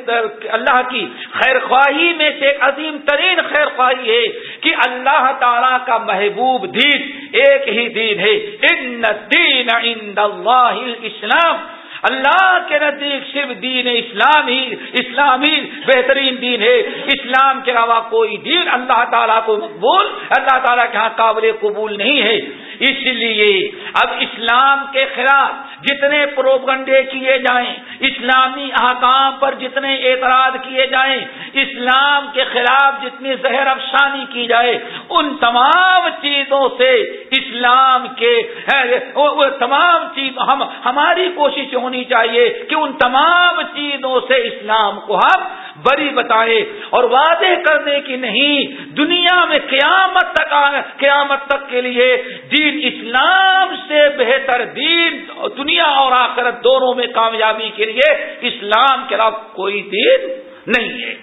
اللہ کی خیر خواہی میں سے ایک عظیم ترین خیر خواہی ہے کہ اللہ تعالی کا محبوب دین ایک ہی دین ہے۔ ان دین عند اللہ اسلام اللہ کے نزدیک صرف دین اسلام ہی اسلام ہی بہترین دین ہے۔ اسلام کے علاوہ کوئی دین اللہ تعالیٰ کو مقبول اللہ تعالیٰ کے ہاں قابل قبول نہیں ہے۔ اس لیے اب اسلام کے خلاف جتنے پروگنڈے کیے جائیں، اسلامی احکام پر جتنے اعتراض کیے جائیں، اسلام کے خلاف جتنی زہر افسانی کی جائے، ان تمام چیزوں سے اسلام کے تمام چیز ہم ہماری کوشش ہونی ہونی چاہیے کہ ان تمام چیزوں سے اسلام کو ہم بری بتائے اور واضح کرنے کی نہیں، دنیا میں قیامت تک قیامت تک کے لیے دین اسلام سے بہتر دین دنیا اور آخرت دونوں میں کامیابی کے لیے اسلام کے علاوہ کوئی دین نہیں ہے۔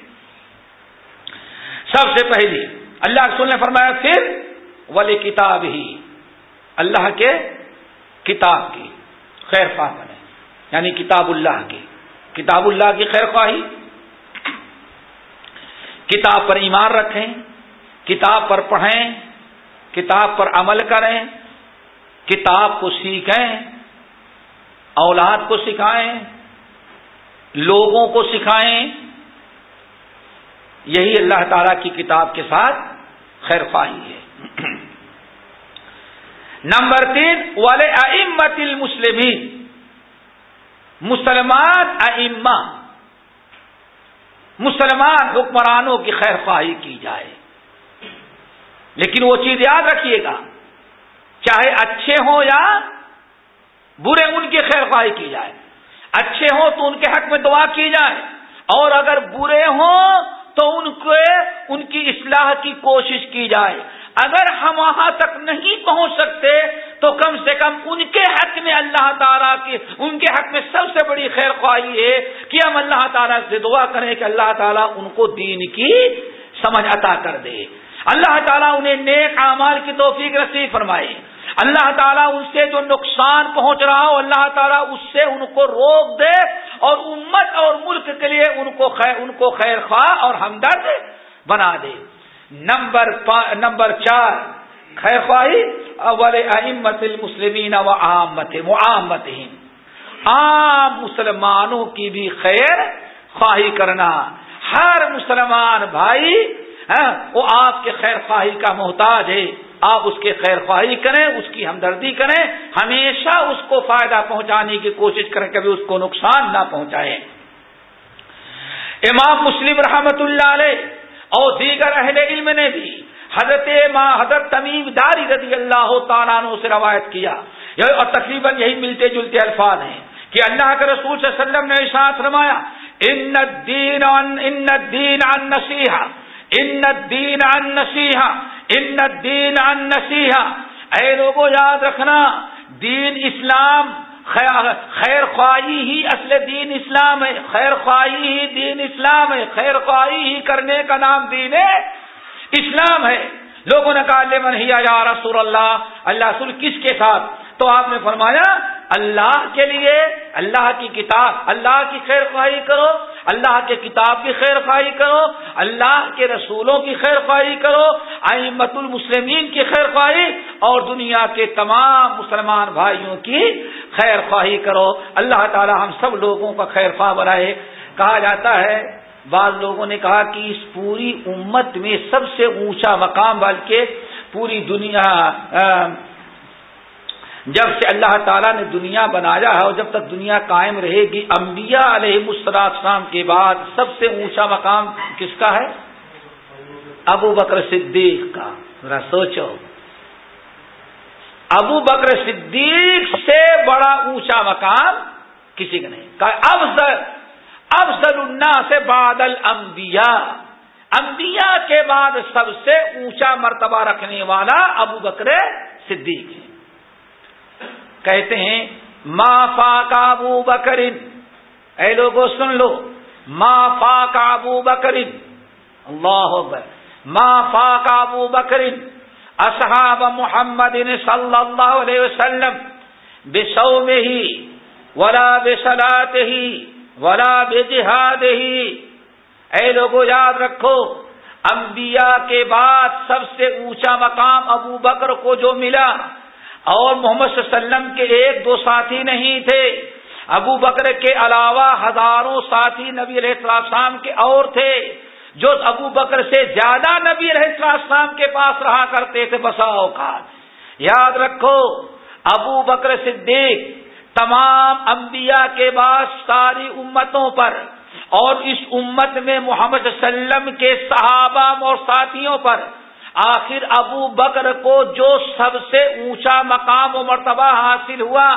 سب سے پہلی، اللہ رسول نے فرمایا، پھر ولی کتاب ہی، اللہ کے کتاب کی خیر بنے۔ یعنی کتاب اللہ کی۔ کتاب اللہ کی خیر خواہی۔ کتاب پر ایمان رکھیں، کتاب پر پڑھیں، کتاب پر عمل کریں، کتاب کو سیکھیں، اولاد کو سکھائیں، لوگوں کو سکھائیں۔ یہی اللہ تعالی کی کتاب کے ساتھ خیر خواہی ہے۔ نمبر تین والے امت المسلمین مسلمان ائمہ، مسلمان حکمرانوں کی خیر خواہی کی جائے۔ لیکن وہ چیز یاد رکھیے گا، چاہے اچھے ہوں یا برے، ان کی خیر خواہی کی جائے۔ اچھے ہوں تو ان کے حق میں دعا کی جائے، اور اگر برے ہوں تو ان کو ان کی اصلاح کی کوشش کی جائے۔ اگر ہم وہاں تک نہیں پہنچ سکتے تو کم سے کم ان کے حق میں اللہ تعالیٰ کی ان کے حق میں سب سے بڑی خیر خواہی ہے کہ ہم اللہ تعالیٰ سے دعا کریں کہ اللہ تعالیٰ ان کو دین کی سمجھ عطا کر دے۔ اللہ تعالیٰ انہیں نیک اعمال کی توفیق رسی فرمائے۔ اللہ تعالیٰ ان سے جو نقصان پہنچ رہا ہو، اللہ تعالیٰ اس سے ان کو روک دے اور امت اور ملک کے لیے ان کو خیر ان کو خیر خواہ اور ہمدرد بنا دے۔ نمبر نمبر چار خیر خواہی اول احمد المسلمین و عامت معامت عام مسلمانوں کی بھی خیر خواہی کرنا۔ ہر مسلمان بھائی ہاں، وہ آپ کے خیر خواہی کا محتاج ہے۔ آپ اس کے خیر خواہی کریں، اس کی ہمدردی کریں۔ ہمیشہ اس کو فائدہ پہنچانے کی کوشش کریں، کبھی اس کو نقصان نہ پہنچائیں۔ امام مسلم رحمت اللہ علیہ اور دیگر اہل علم نے بھی حضرت ماں حضرت تمیم داری رضی اللہ تعالیٰ سے روایت کیا۔ اور تقریباً یہی ملتے جلتے الفاظ ہیں کہ اللہ کے رسول صلی اللہ علیہ وسلم نے ساتھ رمایا ان الدین ان الدین عن نصیحہ، ان الدین عن نصیحہ، ان الدین عن نصیحہ۔ اے لوگوں یاد رکھنا، دین اسلام خیر خواہی ہی اصل دین اسلام ہے۔ خیر خواہی ہی دین اسلام ہے۔ خیر خواہی ہی کرنے کا نام دین ہے۔ اسلام ہے۔ لوگوں نے کہا لے من یا رسول اللہ اللہ رسول کس کے ساتھ؟ تو آپ نے فرمایا، اللہ کے لیے اللہ کی کتاب، اللہ کی خیر خواہی کرو، اللہ کے کتاب کی خیر خواہی کرو، اللہ کے رسولوں کی خیر خواہی کرو آئمت المسلمین کی خیر خواہی، اور دنیا کے تمام مسلمان بھائیوں کی خیر خواہی کرو۔ اللہ تعالی ہم سب لوگوں کا خیر خواہ بنائے۔ کہا جاتا ہے بعض لوگوں نے کہا کہ اس پوری امت میں سب سے اونچا مقام بلکہ پوری دنیا جب سے اللہ تعالیٰ نے دنیا بنایا ہے اور جب تک دنیا قائم رہے گی، انبیاء علیہ مسلام کے بعد سب سے اونچا مقام کس کا ہے؟ ابو بکر صدیق کا۔ ذرا سوچو۔ ابو بکر صدیق سے بڑا اونچا مقام کسی کا نہیں۔ کہا افضل افضل اللہ سے بادل انبیاء کے بعد سب سے اونچا مرتبہ رکھنے والا ابو بکر صدیق ہے۔ کہتے ہیں، ما فا کابو بکرین اے لوگوں سن لو، ما فا کابو بکرین اللہ ما فا کابو بکرین اصحاب محمد صلی اللہ علیہ وسلم بسو میں ہی ولا بسلات ولا بے جہاد ہی۔ اے لوگوں یاد رکھو، انبیاء کے بعد سب سے اونچا مقام ابو بکر کو جو ملا، اور محمد صلی اللہ علیہ وسلم کے ایک دو ساتھی نہیں تھے۔ ابو بکر کے علاوہ ہزاروں ساتھی نبی علیہ السلام کے اور تھے، جو ابو بکر سے زیادہ نبی علیہ السلام کے پاس رہا کرتے تھے، بسا اوقات۔ یاد رکھو، ابو بکر صدیق تمام انبیاء کے بعد ساری امتوں پر اور اس امت میں محمد صلی اللہ علیہ وسلم کے صحابہ اور ساتھیوں پر آخر ابو بکر کو جو سب سے اونچا مقام و مرتبہ حاصل ہوا،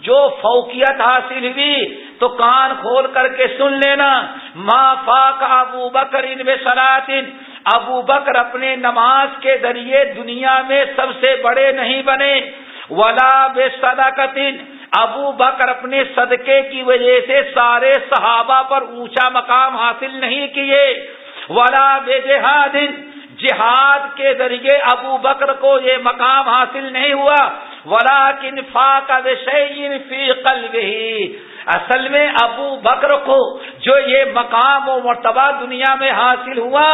جو فوقیت حاصل ہوئی، تو کان کھول کر کے سن لینا۔ ما فاق ابو بکر ان میں سلاطن ابو بکر اپنے نماز کے ذریعے دنیا میں سب سے بڑے نہیں بنے۔ ولا بے صداقتن ابو بکر اپنے صدقے کی وجہ سے سارے صحابہ پر اونچا مقام حاصل نہیں کیے۔ ولا بے جہاد جہاد کے ذریعے ابو بکر کو یہ مقام حاصل نہیں ہوا۔ ولا کنفا کا فی قلب ہی اصل میں ابو بکر کو جو یہ مقام و مرتبہ دنیا میں حاصل ہوا،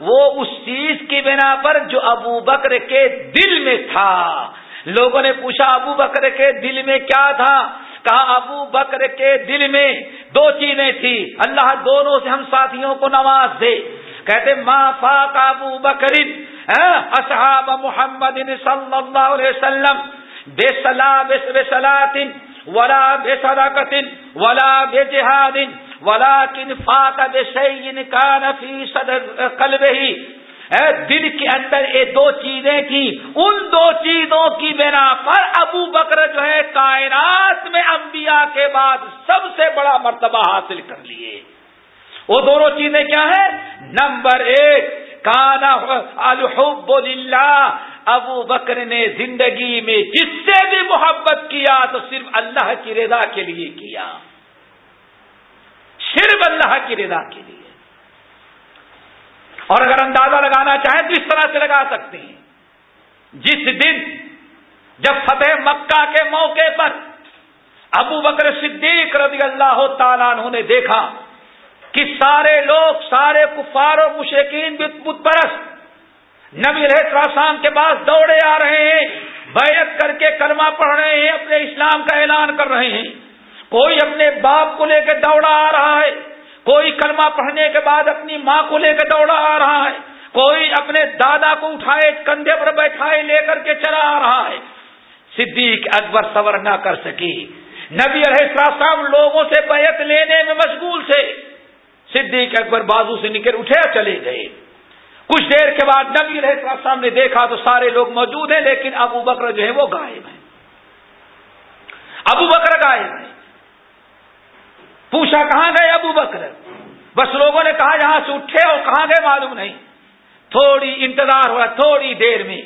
وہ اس چیز کی بنا پر جو ابو بکر کے دل میں تھا۔ لوگوں نے پوچھا، ابو بکر کے دل میں کیا تھا؟ کہا، ابو بکر کے دل میں دو چیزیں تھی۔ اللہ دونوں سے ہم ساتھیوں کو نواز دے۔ کہتے، ما فاق ابو بکر اصحاب محمد صلی اللہ علیہ وسلم، بے صلاح، بے سلاطن ولا بے صداقت، ولا بے جہاد ولا کن فاق بے شعین کا نفی صدر قلب دل کے اندر یہ دو چیزیں تھیں۔ ان دو چیزوں کی بنا پر ابو بکر جو ہے کائنات میں انبیاء کے بعد سب سے بڑا مرتبہ حاصل کر لیے۔ وہ دونوں چیزیں کیا ہیں؟ نمبر ایک کانا الحب للہ۔ ابو بکر نے زندگی میں جس سے بھی محبت کیا تو صرف اللہ کی رضا کے لیے کیا۔ صرف اللہ کی رضا کے لیے۔ اور اگر اندازہ لگانا چاہیں تو اس طرح سے لگا سکتے ہیں۔ جس دن جب فتح مکہ کے موقع پر ابو بکر صدیق رضی اللہ تعالیٰ انہوں نے دیکھا کہ سارے لوگ، سارے کفار و مشکین بت پرست۔ نبی رحت کے پاس دوڑے آ رہے ہیں، بیعت کر کے کلمہ پڑھ رہے ہیں، اپنے اسلام کا اعلان کر رہے ہیں۔ کوئی اپنے باپ کو لے کے دوڑا آ رہا ہے۔ کوئی کلمہ پڑھنے کے بعد اپنی ماں کو لے کے دوڑا آ رہا ہے۔ کوئی اپنے دادا کو اٹھائے، کندھے پر بیٹھائے، لے کر کے چلا آ رہا ہے۔ صدیق اکبر صبر نہ کر سکی۔ نبی علیہ السلام لوگوں سے بیعت لینے میں مشغول تھے۔ صدیق اکبر بازو سے نکل اٹھے چلے گئے۔ کچھ دیر کے بعد نبی علیہ السلام نے دیکھا تو سارے لوگ موجود ہیں، لیکن ابو بکر جو ہے وہ غائب ہیں۔ ابو بکر غائب ہیں۔ پوچھا کہاں گئے ابو بکر؟ بس لوگوں نے کہا یہاں سے اٹھے اور کہاں گئے معلوم نہیں۔ تھوڑی انتظار ہوا، تھوڑی دیر میں۔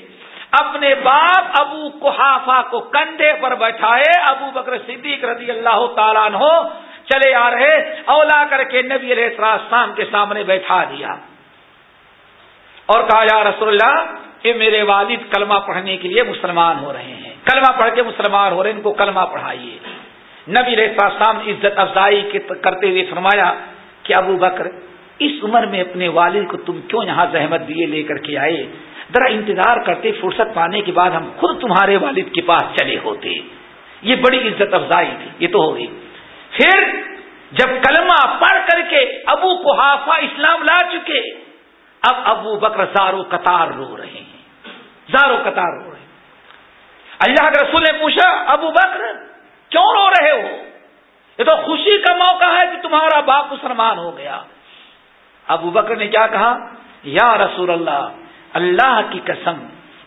اپنے باپ ابو کوحافا کو کندھے پر بیٹھائے ابو بکر صدیق رضی اللہ تعالیٰ ہو چلے آ رہے، اولا کر کے نبی علیہ السلام کے سامنے بیٹھا دیا۔ اور کہا، یا رسول اللہ، یہ میرے والد کلمہ پڑھنے کے لیے مسلمان ہو رہے ہیں۔ کلمہ پڑھ کے مسلمان ہو رہے ہیں، ان کو کلمہ پڑھائیے۔ نبی السلام عزت افزائی کرتے ہوئے فرمایا کہ ابو بکر، اس عمر میں اپنے والد کو تم کیوں یہاں زحمت دیے لے کر کے آئے؟ ذرا انتظار کرتے، فرصت پانے کے بعد ہم خود تمہارے والد کے پاس چلے ہوتے۔ یہ بڑی عزت افزائی تھی، یہ تو ہوگی پھر جب کلمہ پڑھ کر کے ابو کو حافا اسلام لا چکے، اب ابو بکر زارو قطار رو رہے ہیں۔ زارو قطار رو رہے ہیں۔ اللہ کے رسول نے پوچھا، ابو بکر کیوں رو رہے ہو؟ یہ تو خوشی کا موقع ہے کہ تمہارا باپ مسلمان ہو گیا۔ ابو بکر نے کیا کہا؟ یا رسول اللہ اللہ کی قسم،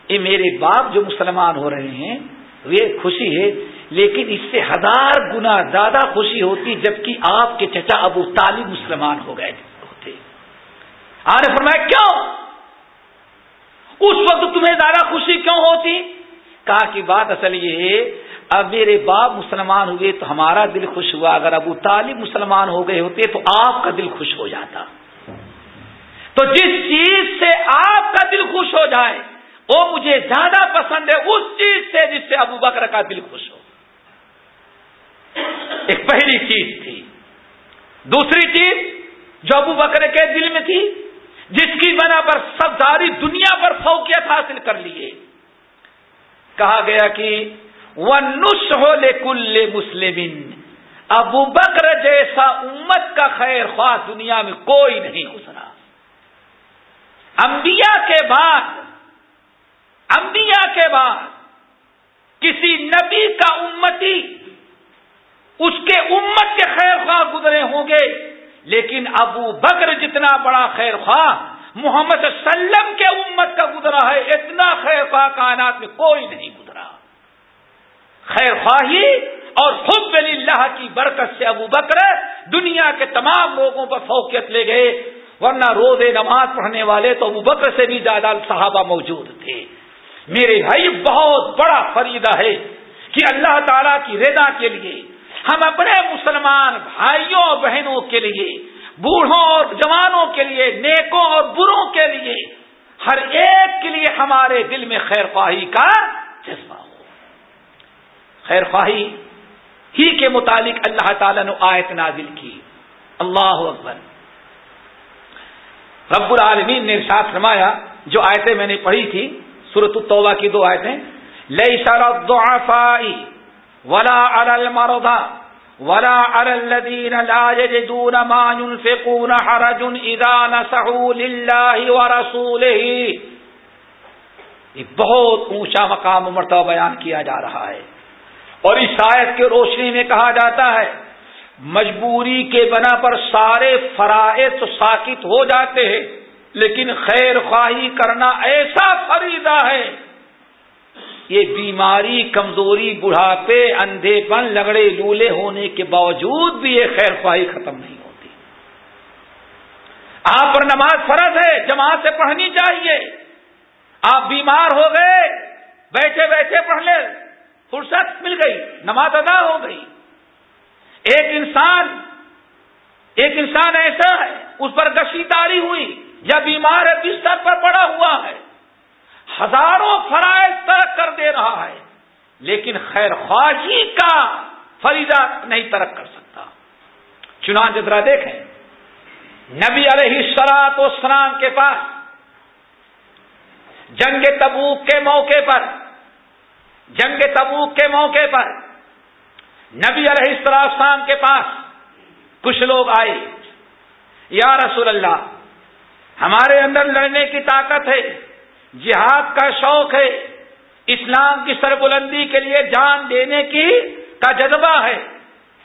یہ میرے باپ جو مسلمان ہو رہے ہیں یہ خوشی ہے، لیکن اس سے ہزار گنا زیادہ خوشی ہوتی جبکہ آپ کے چچا ابو طالب مسلمان ہو گئے ہوتے۔ آنے فرمایا، کیوں؟ اس وقت تمہیں زیادہ خوشی کیوں ہوتی؟ کہا کہ بات اصل یہ ہے اب میرے باپ مسلمان ہوئے تو ہمارا دل خوش ہوا۔ اگر ابو طالب مسلمان ہو گئے ہوتے تو آپ کا دل خوش ہو جاتا۔ تو جس چیز سے آپ کا دل خوش ہو جائے، وہ مجھے زیادہ پسند ہے اس چیز سے جس سے ابو بکر کا دل خوش ہو۔ ایک پہلی چیز تھی۔ دوسری چیز جو ابو بکر کے دل میں تھی، جس کی بنا پر سب ساری دنیا پر فوقیت حاصل کر لیے۔ کہا گیا کہ وہ نس ہو لے کل مسلم ابو بکر جیسا امت کا خیر خواہ دنیا میں کوئی نہیں گزرا۔ انبیاء کے بعد، انبیاء کے بعد کسی نبی کا امتی اس کے امت کے خیر خواہ گزرے ہوں گے، لیکن ابو بکر جتنا بڑا خیر خواہ محمد وسلم کے امت کا گزرا ہے، اتنا خیر خواہ کائنات میں کوئی نہیں گزرا۔ خیر خواہی اور خب اللہ کی برکت سے ابو بکر دنیا کے تمام لوگوں پر فوقیت لے گئے، ورنہ روز نماز پڑھنے والے تو ابو بکر سے بھی زیادہ صحابہ موجود تھے۔ میرے بھائی بہت بڑا فریدہ ہے کہ اللہ تعالی کی رضا کے لیے ہم اپنے مسلمان بھائیوں اور بہنوں کے لیے، بوڑھوں اور جوانوں کے لیے، نیکوں اور بروں کے لیے ہر ایک کے لیے ہمارے دل میں خیر خواہی کا جذبہ ہو۔ خیر خواہی، ہی کے متعلق اللہ تعالیٰ نے آیت نازل کی۔ اللہ اکبر۔ رب العالمین نے ارشاد فرمایا، جو آیتیں میں نے پڑھی تھی سورت التوبہ کی دو آیتیں لئی شرد ولا على المرضى ولا على الذين لا يجدون ما ينفقون حرج اذا نصحوا لله ورسوله بہت اونچا مقام مرتبہ بیان کیا جا رہا ہے۔ اور اس آیت کے روشنی میں کہا جاتا ہے، مجبوری کے بنا پر سارے فرائض ساکت ہو جاتے ہیں، لیکن خیر خواہی کرنا ایسا فریدہ ہے۔ یہ بیماری، کمزوری، بڑھاپے، اندھے پن، لگڑے لولے ہونے کے باوجود بھی یہ خیر خواہی ختم نہیں ہوتی۔ آپ پر نماز فرض ہے، جماعت سے پڑھنی چاہیے۔ آپ بیمار ہو گئے، بیٹھے بیٹھے پڑھ لے فرصت مل گئی، نماز ادا ہو گئی۔ ایک انسان ایک انسان ایسا ہے، اس پر گشی تاری ہوئی، یا بیمار ہے، بستر پر پڑا ہوا ہے۔ ہزاروں فرائض ترک کر دے رہا ہے، لیکن خیر خواہی کا فریضہ نہیں ترک کر سکتا۔ چنانچہ ذرا دیکھیں، نبی علیہ سرات و سلام کے پاس، جنگ تبوک کے موقع پر جنگ تبوک کے موقع پر نبی علیہ السلام کے پاس کچھ لوگ آئے۔ یا رسول اللہ، ہمارے اندر لڑنے کی طاقت ہے، جہاد کا شوق ہے، اسلام کی سربلندی کے لیے جان دینے کی کا جذبہ ہے۔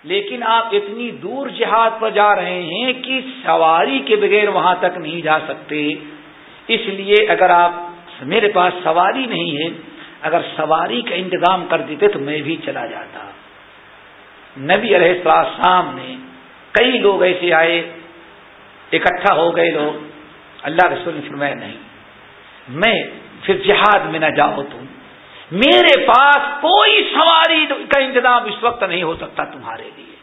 لیکن آپ اتنی دور جہاد پر جا رہے ہیں کہ سواری کے بغیر وہاں تک نہیں جا سکتے۔ اس لیے اگر آپ میرے پاس سواری نہیں ہے اگر سواری کا انتظام کر دیتے تو میں بھی چلا جاتا۔ نبی علیہ السلام نے کئی لوگ ایسے آئے، اکٹھا ہو گئے لوگ۔ اللہ رسول نے فرمایا، نہیں، میں پھر جہاد میں نہ جاؤ تم۔ میرے پاس کوئی سواری کا انتظام اس وقت نہیں ہو سکتا تمہارے لیے۔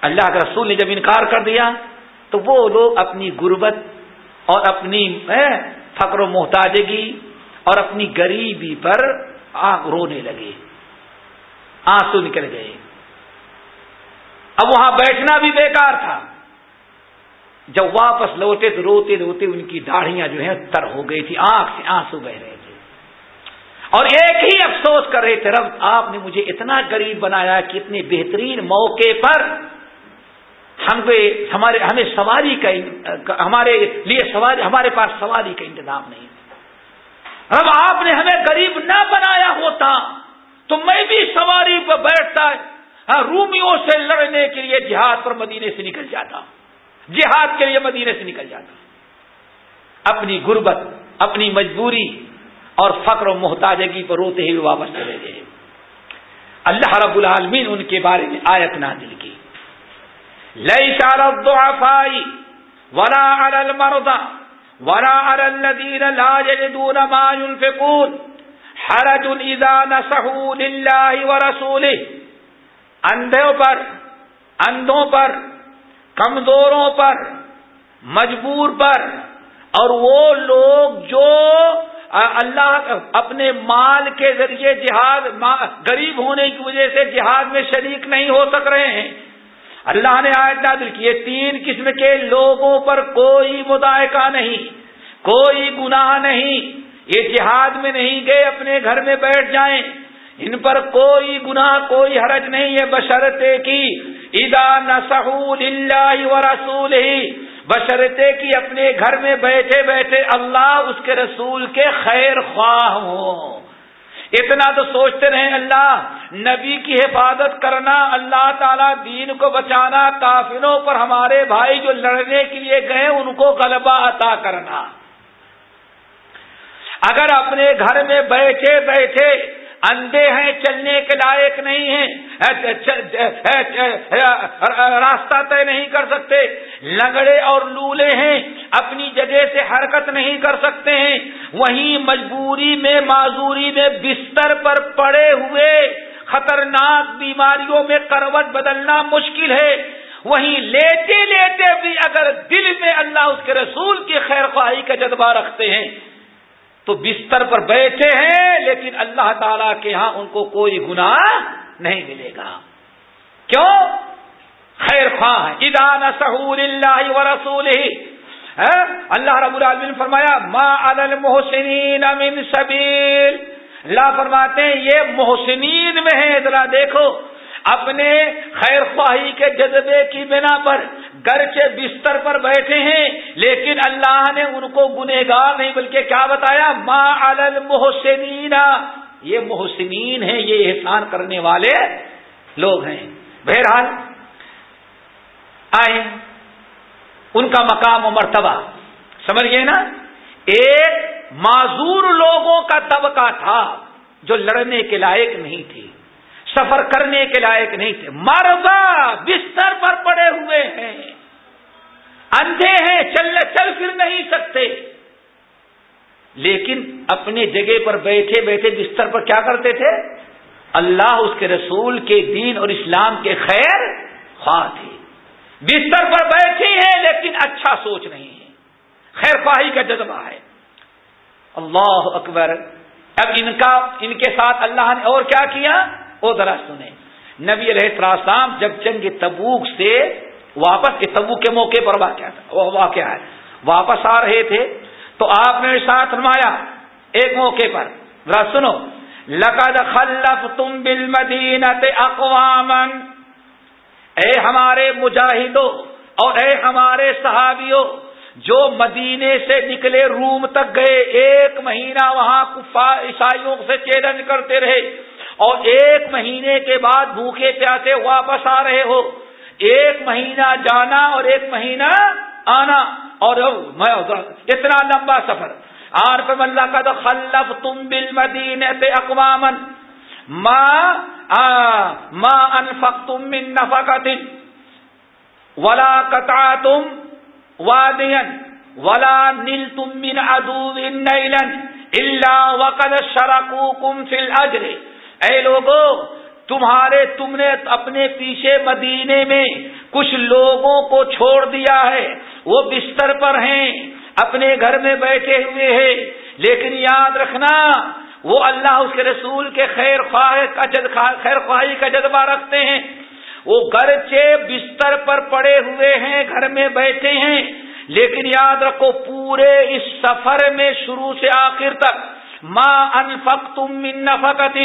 اللہ کے رسول نے جب انکار کر دیا تو وہ لوگ اپنی غربت اور اپنی فقر و محتاجگی اور اپنی غریبی پر آگ رونے لگے۔ آنسو نکل گئے۔ اب وہاں بیٹھنا بھی بیکار تھا۔ جب واپس لوٹے تو روتے روتے ان کی داڑیاں جو ہیں تر ہو گئی تھی آنکھ سے آنسو بہ رہے تھے۔ اور ایک ہی افسوس کر رہے تھے، رب آپ نے مجھے اتنا غریب بنایا کہ اتنے بہترین موقع پر ہم ہمارے ہمیں سواری کا ہمارے لیے سواری ہمارے پاس سواری کا انتظام نہیں رب آپ نے ہمیں غریب نہ بنایا ہوتا تو میں بھی سواری پر بیٹھتا ہاں، رومیوں سے لڑنے کے لیے جہاد پر مدینے سے نکل جاتا۔ ہوں جہاد کے لیے مدینے سے نکل جاتا۔ اپنی غربت، اپنی مجبوری اور فقر و محتاجگی پر روتے ہی واپس چلے گئے۔ اللہ رب العالمین ان کے بارے میں آیت نازل کی۔ لئی شارت دعفائی ورا المردا ورا الذين لا يجدون ما ينفقون حرج اذا نصحوا لله ورسوله. اندھوں پر اندھوں پر، کمزوروں پر، مجبور پر، اور وہ لوگ جو اللہ اپنے مال کے ذریعے جہاد غریب ہونے کی وجہ سے جہاد میں شریک نہیں ہو سک رہے ہیں۔ اللہ نے آیت نازل کیے تین قسم کے لوگوں پر کوئی مذائقہ نہیں، کوئی گناہ نہیں۔ یہ جہاد میں نہیں گئے، اپنے گھر میں بیٹھ جائیں۔ ان پر کوئی گناہ، کوئی حرج نہیں ہے بشرتے کی۔ ادا نسول اللہ و رسول ہی بشرتے کی اپنے گھر میں بیٹھے بیٹھے اللہ اس کے رسول کے خیر خواہ ہوں۔ اتنا تو سوچتے رہے اللہ، نبی کی حفاظت کرنا، اللہ تعالیٰ دین کو بچانا، کافروں پر ہمارے بھائی جو لڑنے کے لیے گئے، ان کو غلبہ عطا کرنا۔ اگر اپنے گھر میں بیٹھے بیٹھے اندھے ہیں، چلنے کے لائق نہیں ہیں۔ راستہ طے نہیں کر سکتے۔ لنگڑے اور لولے ہیں، اپنی جگہ سے حرکت نہیں کر سکتے ہیں۔ وہیں مجبوری میں، معذوری میں بستر پر پڑے ہوئے خطرناک بیماریوں میں کروٹ بدلنا مشکل ہے۔ وہیں لیتے لیتے بھی اگر دل میں اللہ اس کے رسول کی خیر خواہی کا جذبہ رکھتے ہیں۔ تو بستر پر بیٹھے ہیں، لیکن اللہ تعالی کے ہاں ان کو کوئی گنا نہیں ملے گا۔ کیوں؟ خیر خواہ ادان سہول اللہ و رسول ہی ہاں؟ اللہ رب العالمین فرمایا، ما المحسنین من سبیل۔ اللہ فرماتے ہیں، یہ محسنین میں ہے ذرا دیکھو۔ اپنے خیر خواہی کے جذبے کی بنا پر گھر کے بستر پر بیٹھے ہیں، لیکن اللہ نے ان کو گنےگار نہیں، بلکہ کیا بتایا؟ ما المحسنین یہ محسنین ہیں، یہ احسان کرنے والے لوگ ہیں۔ بہرحال آئے ان کا مقام و مرتبہ۔ سمجھ گئے نا، ایک معذور لوگوں کا طبقہ تھا جو لڑنے کے لائق نہیں تھی۔ سفر کرنے کے لائق نہیں تھے۔ مردا بستر پر پڑے ہوئے ہیں۔ اندھے ہیں، چل چل پھر نہیں سکتے۔ لیکن اپنے جگہ پر بیٹھے بیٹھے بستر پر کیا کرتے تھے؟ اللہ اس کے رسول کے دین اور اسلام کے خیر خواہ تھے۔ بستر پر بیٹھے ہیں لیکن اچھا سوچ نہیں ہے۔ خیر خواہی کا جذبہ ہے۔ اللہ اکبر۔ اب ان کا ان کے ساتھ اللہ نے اور کیا کیا؟ وہ ذرا سنیں۔ نبی علیہ السلام جب جنگ تبوک سے واپس تبو کے موقع پر واقع تھا، وہ واقعہ ہے۔ واپس آ رہے تھے۔ تو آپ نے ساتھ رمایا ایک موقع پر، ذرا سنو۔ لقد خلف تم بل مدینت اقوام اے ہمارے مجاہدوں اور اے ہمارے صحابیوں جو مدینے سے نکلے روم تک گئے، ایک مہینہ وہاں عیسائیوں سے چیلنج کرتے رہے اور ایک مہینے کے بعد بھوکے پیاسے واپس آ رہے ہو۔ ایک مہینہ جانا اور ایک مہینہ آنا۔ اور اتنا لمبا سفر۔ آر پہ اللہ کا تو خلف تم بل مدین اقوام ماں انفق تم من نفا ولا کتا تم وادین ولا نیل تم من ادو نیلن اللہ وقل شرکو کم فل اجرے اے لوگوں تمہارے، تم نے اپنے پیچھے مدینے میں کچھ لوگوں کو چھوڑ دیا ہے۔ وہ بستر پر ہیں، اپنے گھر میں بیٹھے ہوئے ہیں۔ لیکن یاد رکھنا، وہ اللہ اس کے رسول کے خیر خواہ کا خیر خواہی کا جذبہ رکھتے ہیں۔ وہ گھر بستر پر پڑے ہوئے ہیں، گھر میں بیٹھے ہیں۔ لیکن یاد رکھو، پورے اس سفر میں شروع سے آخر تک ماں انفق تم من نفقت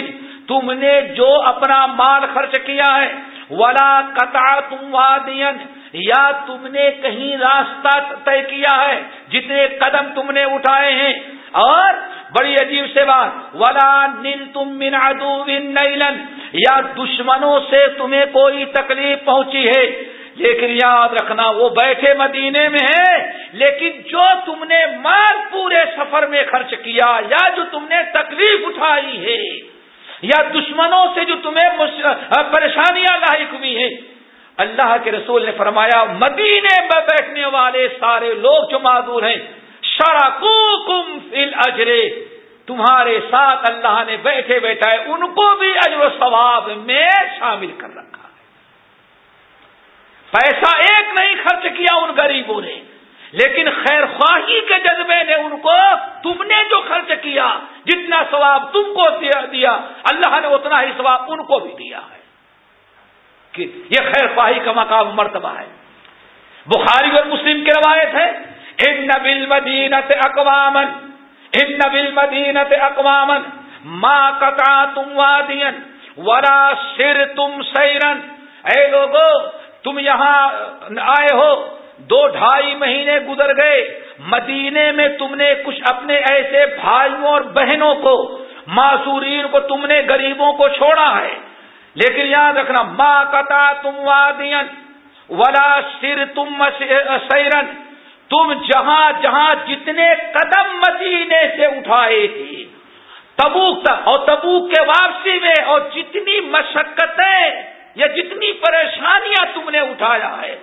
تم نے جو اپنا مال خرچ کیا ہے، ولا قطع تم وادین یا تم نے کہیں راستہ طے کیا ہے، جتنے قدم تم نے اٹھائے ہیں۔ اور بڑی عجیب سے بات۔ ولا نیل تم من ادو نیلن یا دشمنوں سے تمہیں کوئی تکلیف پہنچی ہے۔ لیکن یاد رکھنا، وہ بیٹھے مدینے میں ہیں، لیکن جو تم نے مال پورے سفر میں خرچ کیا، یا جو تم نے تکلیف اٹھائی ہے، یا دشمنوں سے جو تمہیں پریشانیاں لاحق ہوئی ہیں۔ اللہ کے رسول نے فرمایا، مدینے میں بیٹھنے والے سارے لوگ جو معذور ہیں شراکو کم فل اجرے تمہارے ساتھ اللہ نے بیٹھے بیٹھا ہے، ان کو بھی اجر و ثواب میں شامل کر رکھا ہے۔ پیسہ ایک نہیں خرچ کیا ان غریبوں نے، لیکن خیر خواہی کے جذبے نے ان کو، تم نے جو خرچ کیا، جتنا ثواب تم کو دیا اللہ نے اتنا ہی ثواب ان کو بھی دیا ہے۔ کہ یہ خیر خواہی کا مقام مرتبہ ہے۔ بخاری اور مسلم کی روایت ہے ان نبل مدینت اقوامن ان نبل مدینت اقوامن ماں کتا تم وادین ورا سر تم سیرن اے لوگو، تم یہاں آئے ہو، دو ڈھائی مہینے گزر گئے، مدینے میں تم نے کچھ اپنے ایسے بھائیوں اور بہنوں کو معصورین کو، تم نے غریبوں کو چھوڑا ہے۔ لیکن یاد رکھنا ماں کتا تم وادین ولا سر تم سیرن تم جہاں جہاں جتنے قدم مدینے سے اٹھائے تھے، تبوک تک اور تبوک کے واپسی میں اور جتنی مشقتیں یا جتنی پریشانیاں تم نے اٹھایا ہے،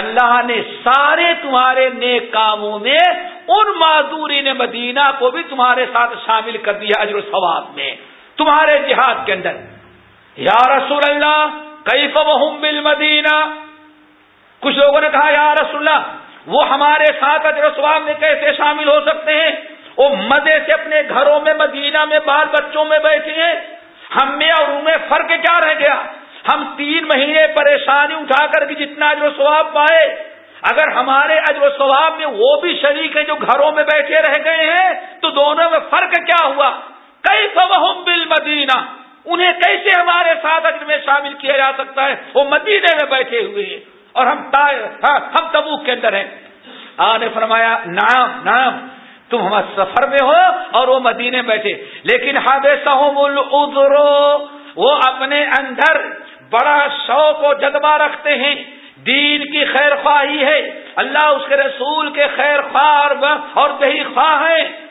اللہ نے سارے تمہارے نیک کاموں میں ان معذوری نے مدینہ کو بھی تمہارے ساتھ شامل کر دیا اجر و ثواب میں، تمہارے جہاد کے اندر۔ یا رسول اللہ کئی فہم بل مدینہ کچھ لوگوں نے کہا، یا رسول اللہ وہ ہمارے ساتھ اجر میں کیسے شامل ہو سکتے ہیں؟ وہ مزے سے اپنے گھروں میں، مدینہ میں، بال بچوں میں بیٹھے ہیں۔ ہم میں اور ان میں فرق کیا رہ گیا؟ ہم تین مہینے پریشانی اٹھا کر کے جتنا اجر و ثواب پائے، اگر ہمارے اجر و ثواب میں وہ بھی شریک ہیں جو گھروں میں بیٹھے رہ گئے ہیں، تو دونوں میں فرق کیا ہوا؟ کئی فوہم بل مدینہ انہیں کیسے ہمارے ساتھ اجر میں شامل کیا جا سکتا ہے؟ وہ مدینے میں بیٹھے ہوئے ہیں۔ اور ہم ہاں، ہم تبوک کے اندر ہیں۔ آنے فرمایا نام نام تم ہمارے سفر میں ہو اور وہ مدینے بیٹھے لیکن ہاد وہ اپنے اندر بڑا شوق و جذبہ رکھتے ہیں۔ دین کی خیر خواہی ہے۔ اللہ اس کے رسول کے خیر خواہ اور بہی خواہ ہیں۔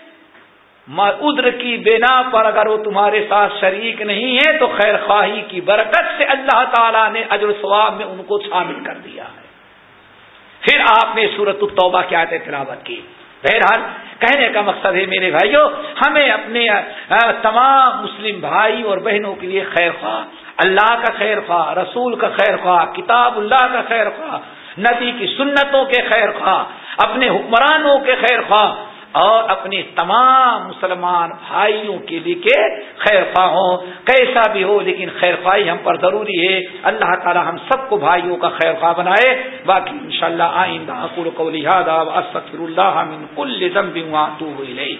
ادر کی بنا پر اگر وہ تمہارے ساتھ شریک نہیں ہے تو خیر خواہی کی برکت سے اللہ تعالیٰ نے اجر ثواب میں ان کو شامل کر دیا ہے۔ پھر آپ نے سورت التوبہ کی آتے تلاوت کی۔ بہرحال کہنے کا مقصد ہے میرے بھائیوں ہمیں اپنے تمام مسلم بھائی اور بہنوں کے لیے خیر خواہ، اللہ کا خیر خواہ، رسول کا خیر خواہ، کتاب اللہ کا خیر خواہ، نبی کی سنتوں کے خیر خواہ، اپنے حکمرانوں کے خیر خواہ اور اپنے تمام مسلمان بھائیوں کے لیے خیر خواہ ہوں۔ کیسا بھی ہو، لیکن خیر خواہی ہم پر ضروری ہے۔ اللہ تعالی ہم سب کو بھائیوں کا خیر خواہ بنائے۔ باقی انشاءاللہ شاء اللہ آئندہ کو قولی اللہ من کل ذنب واتوب الیہ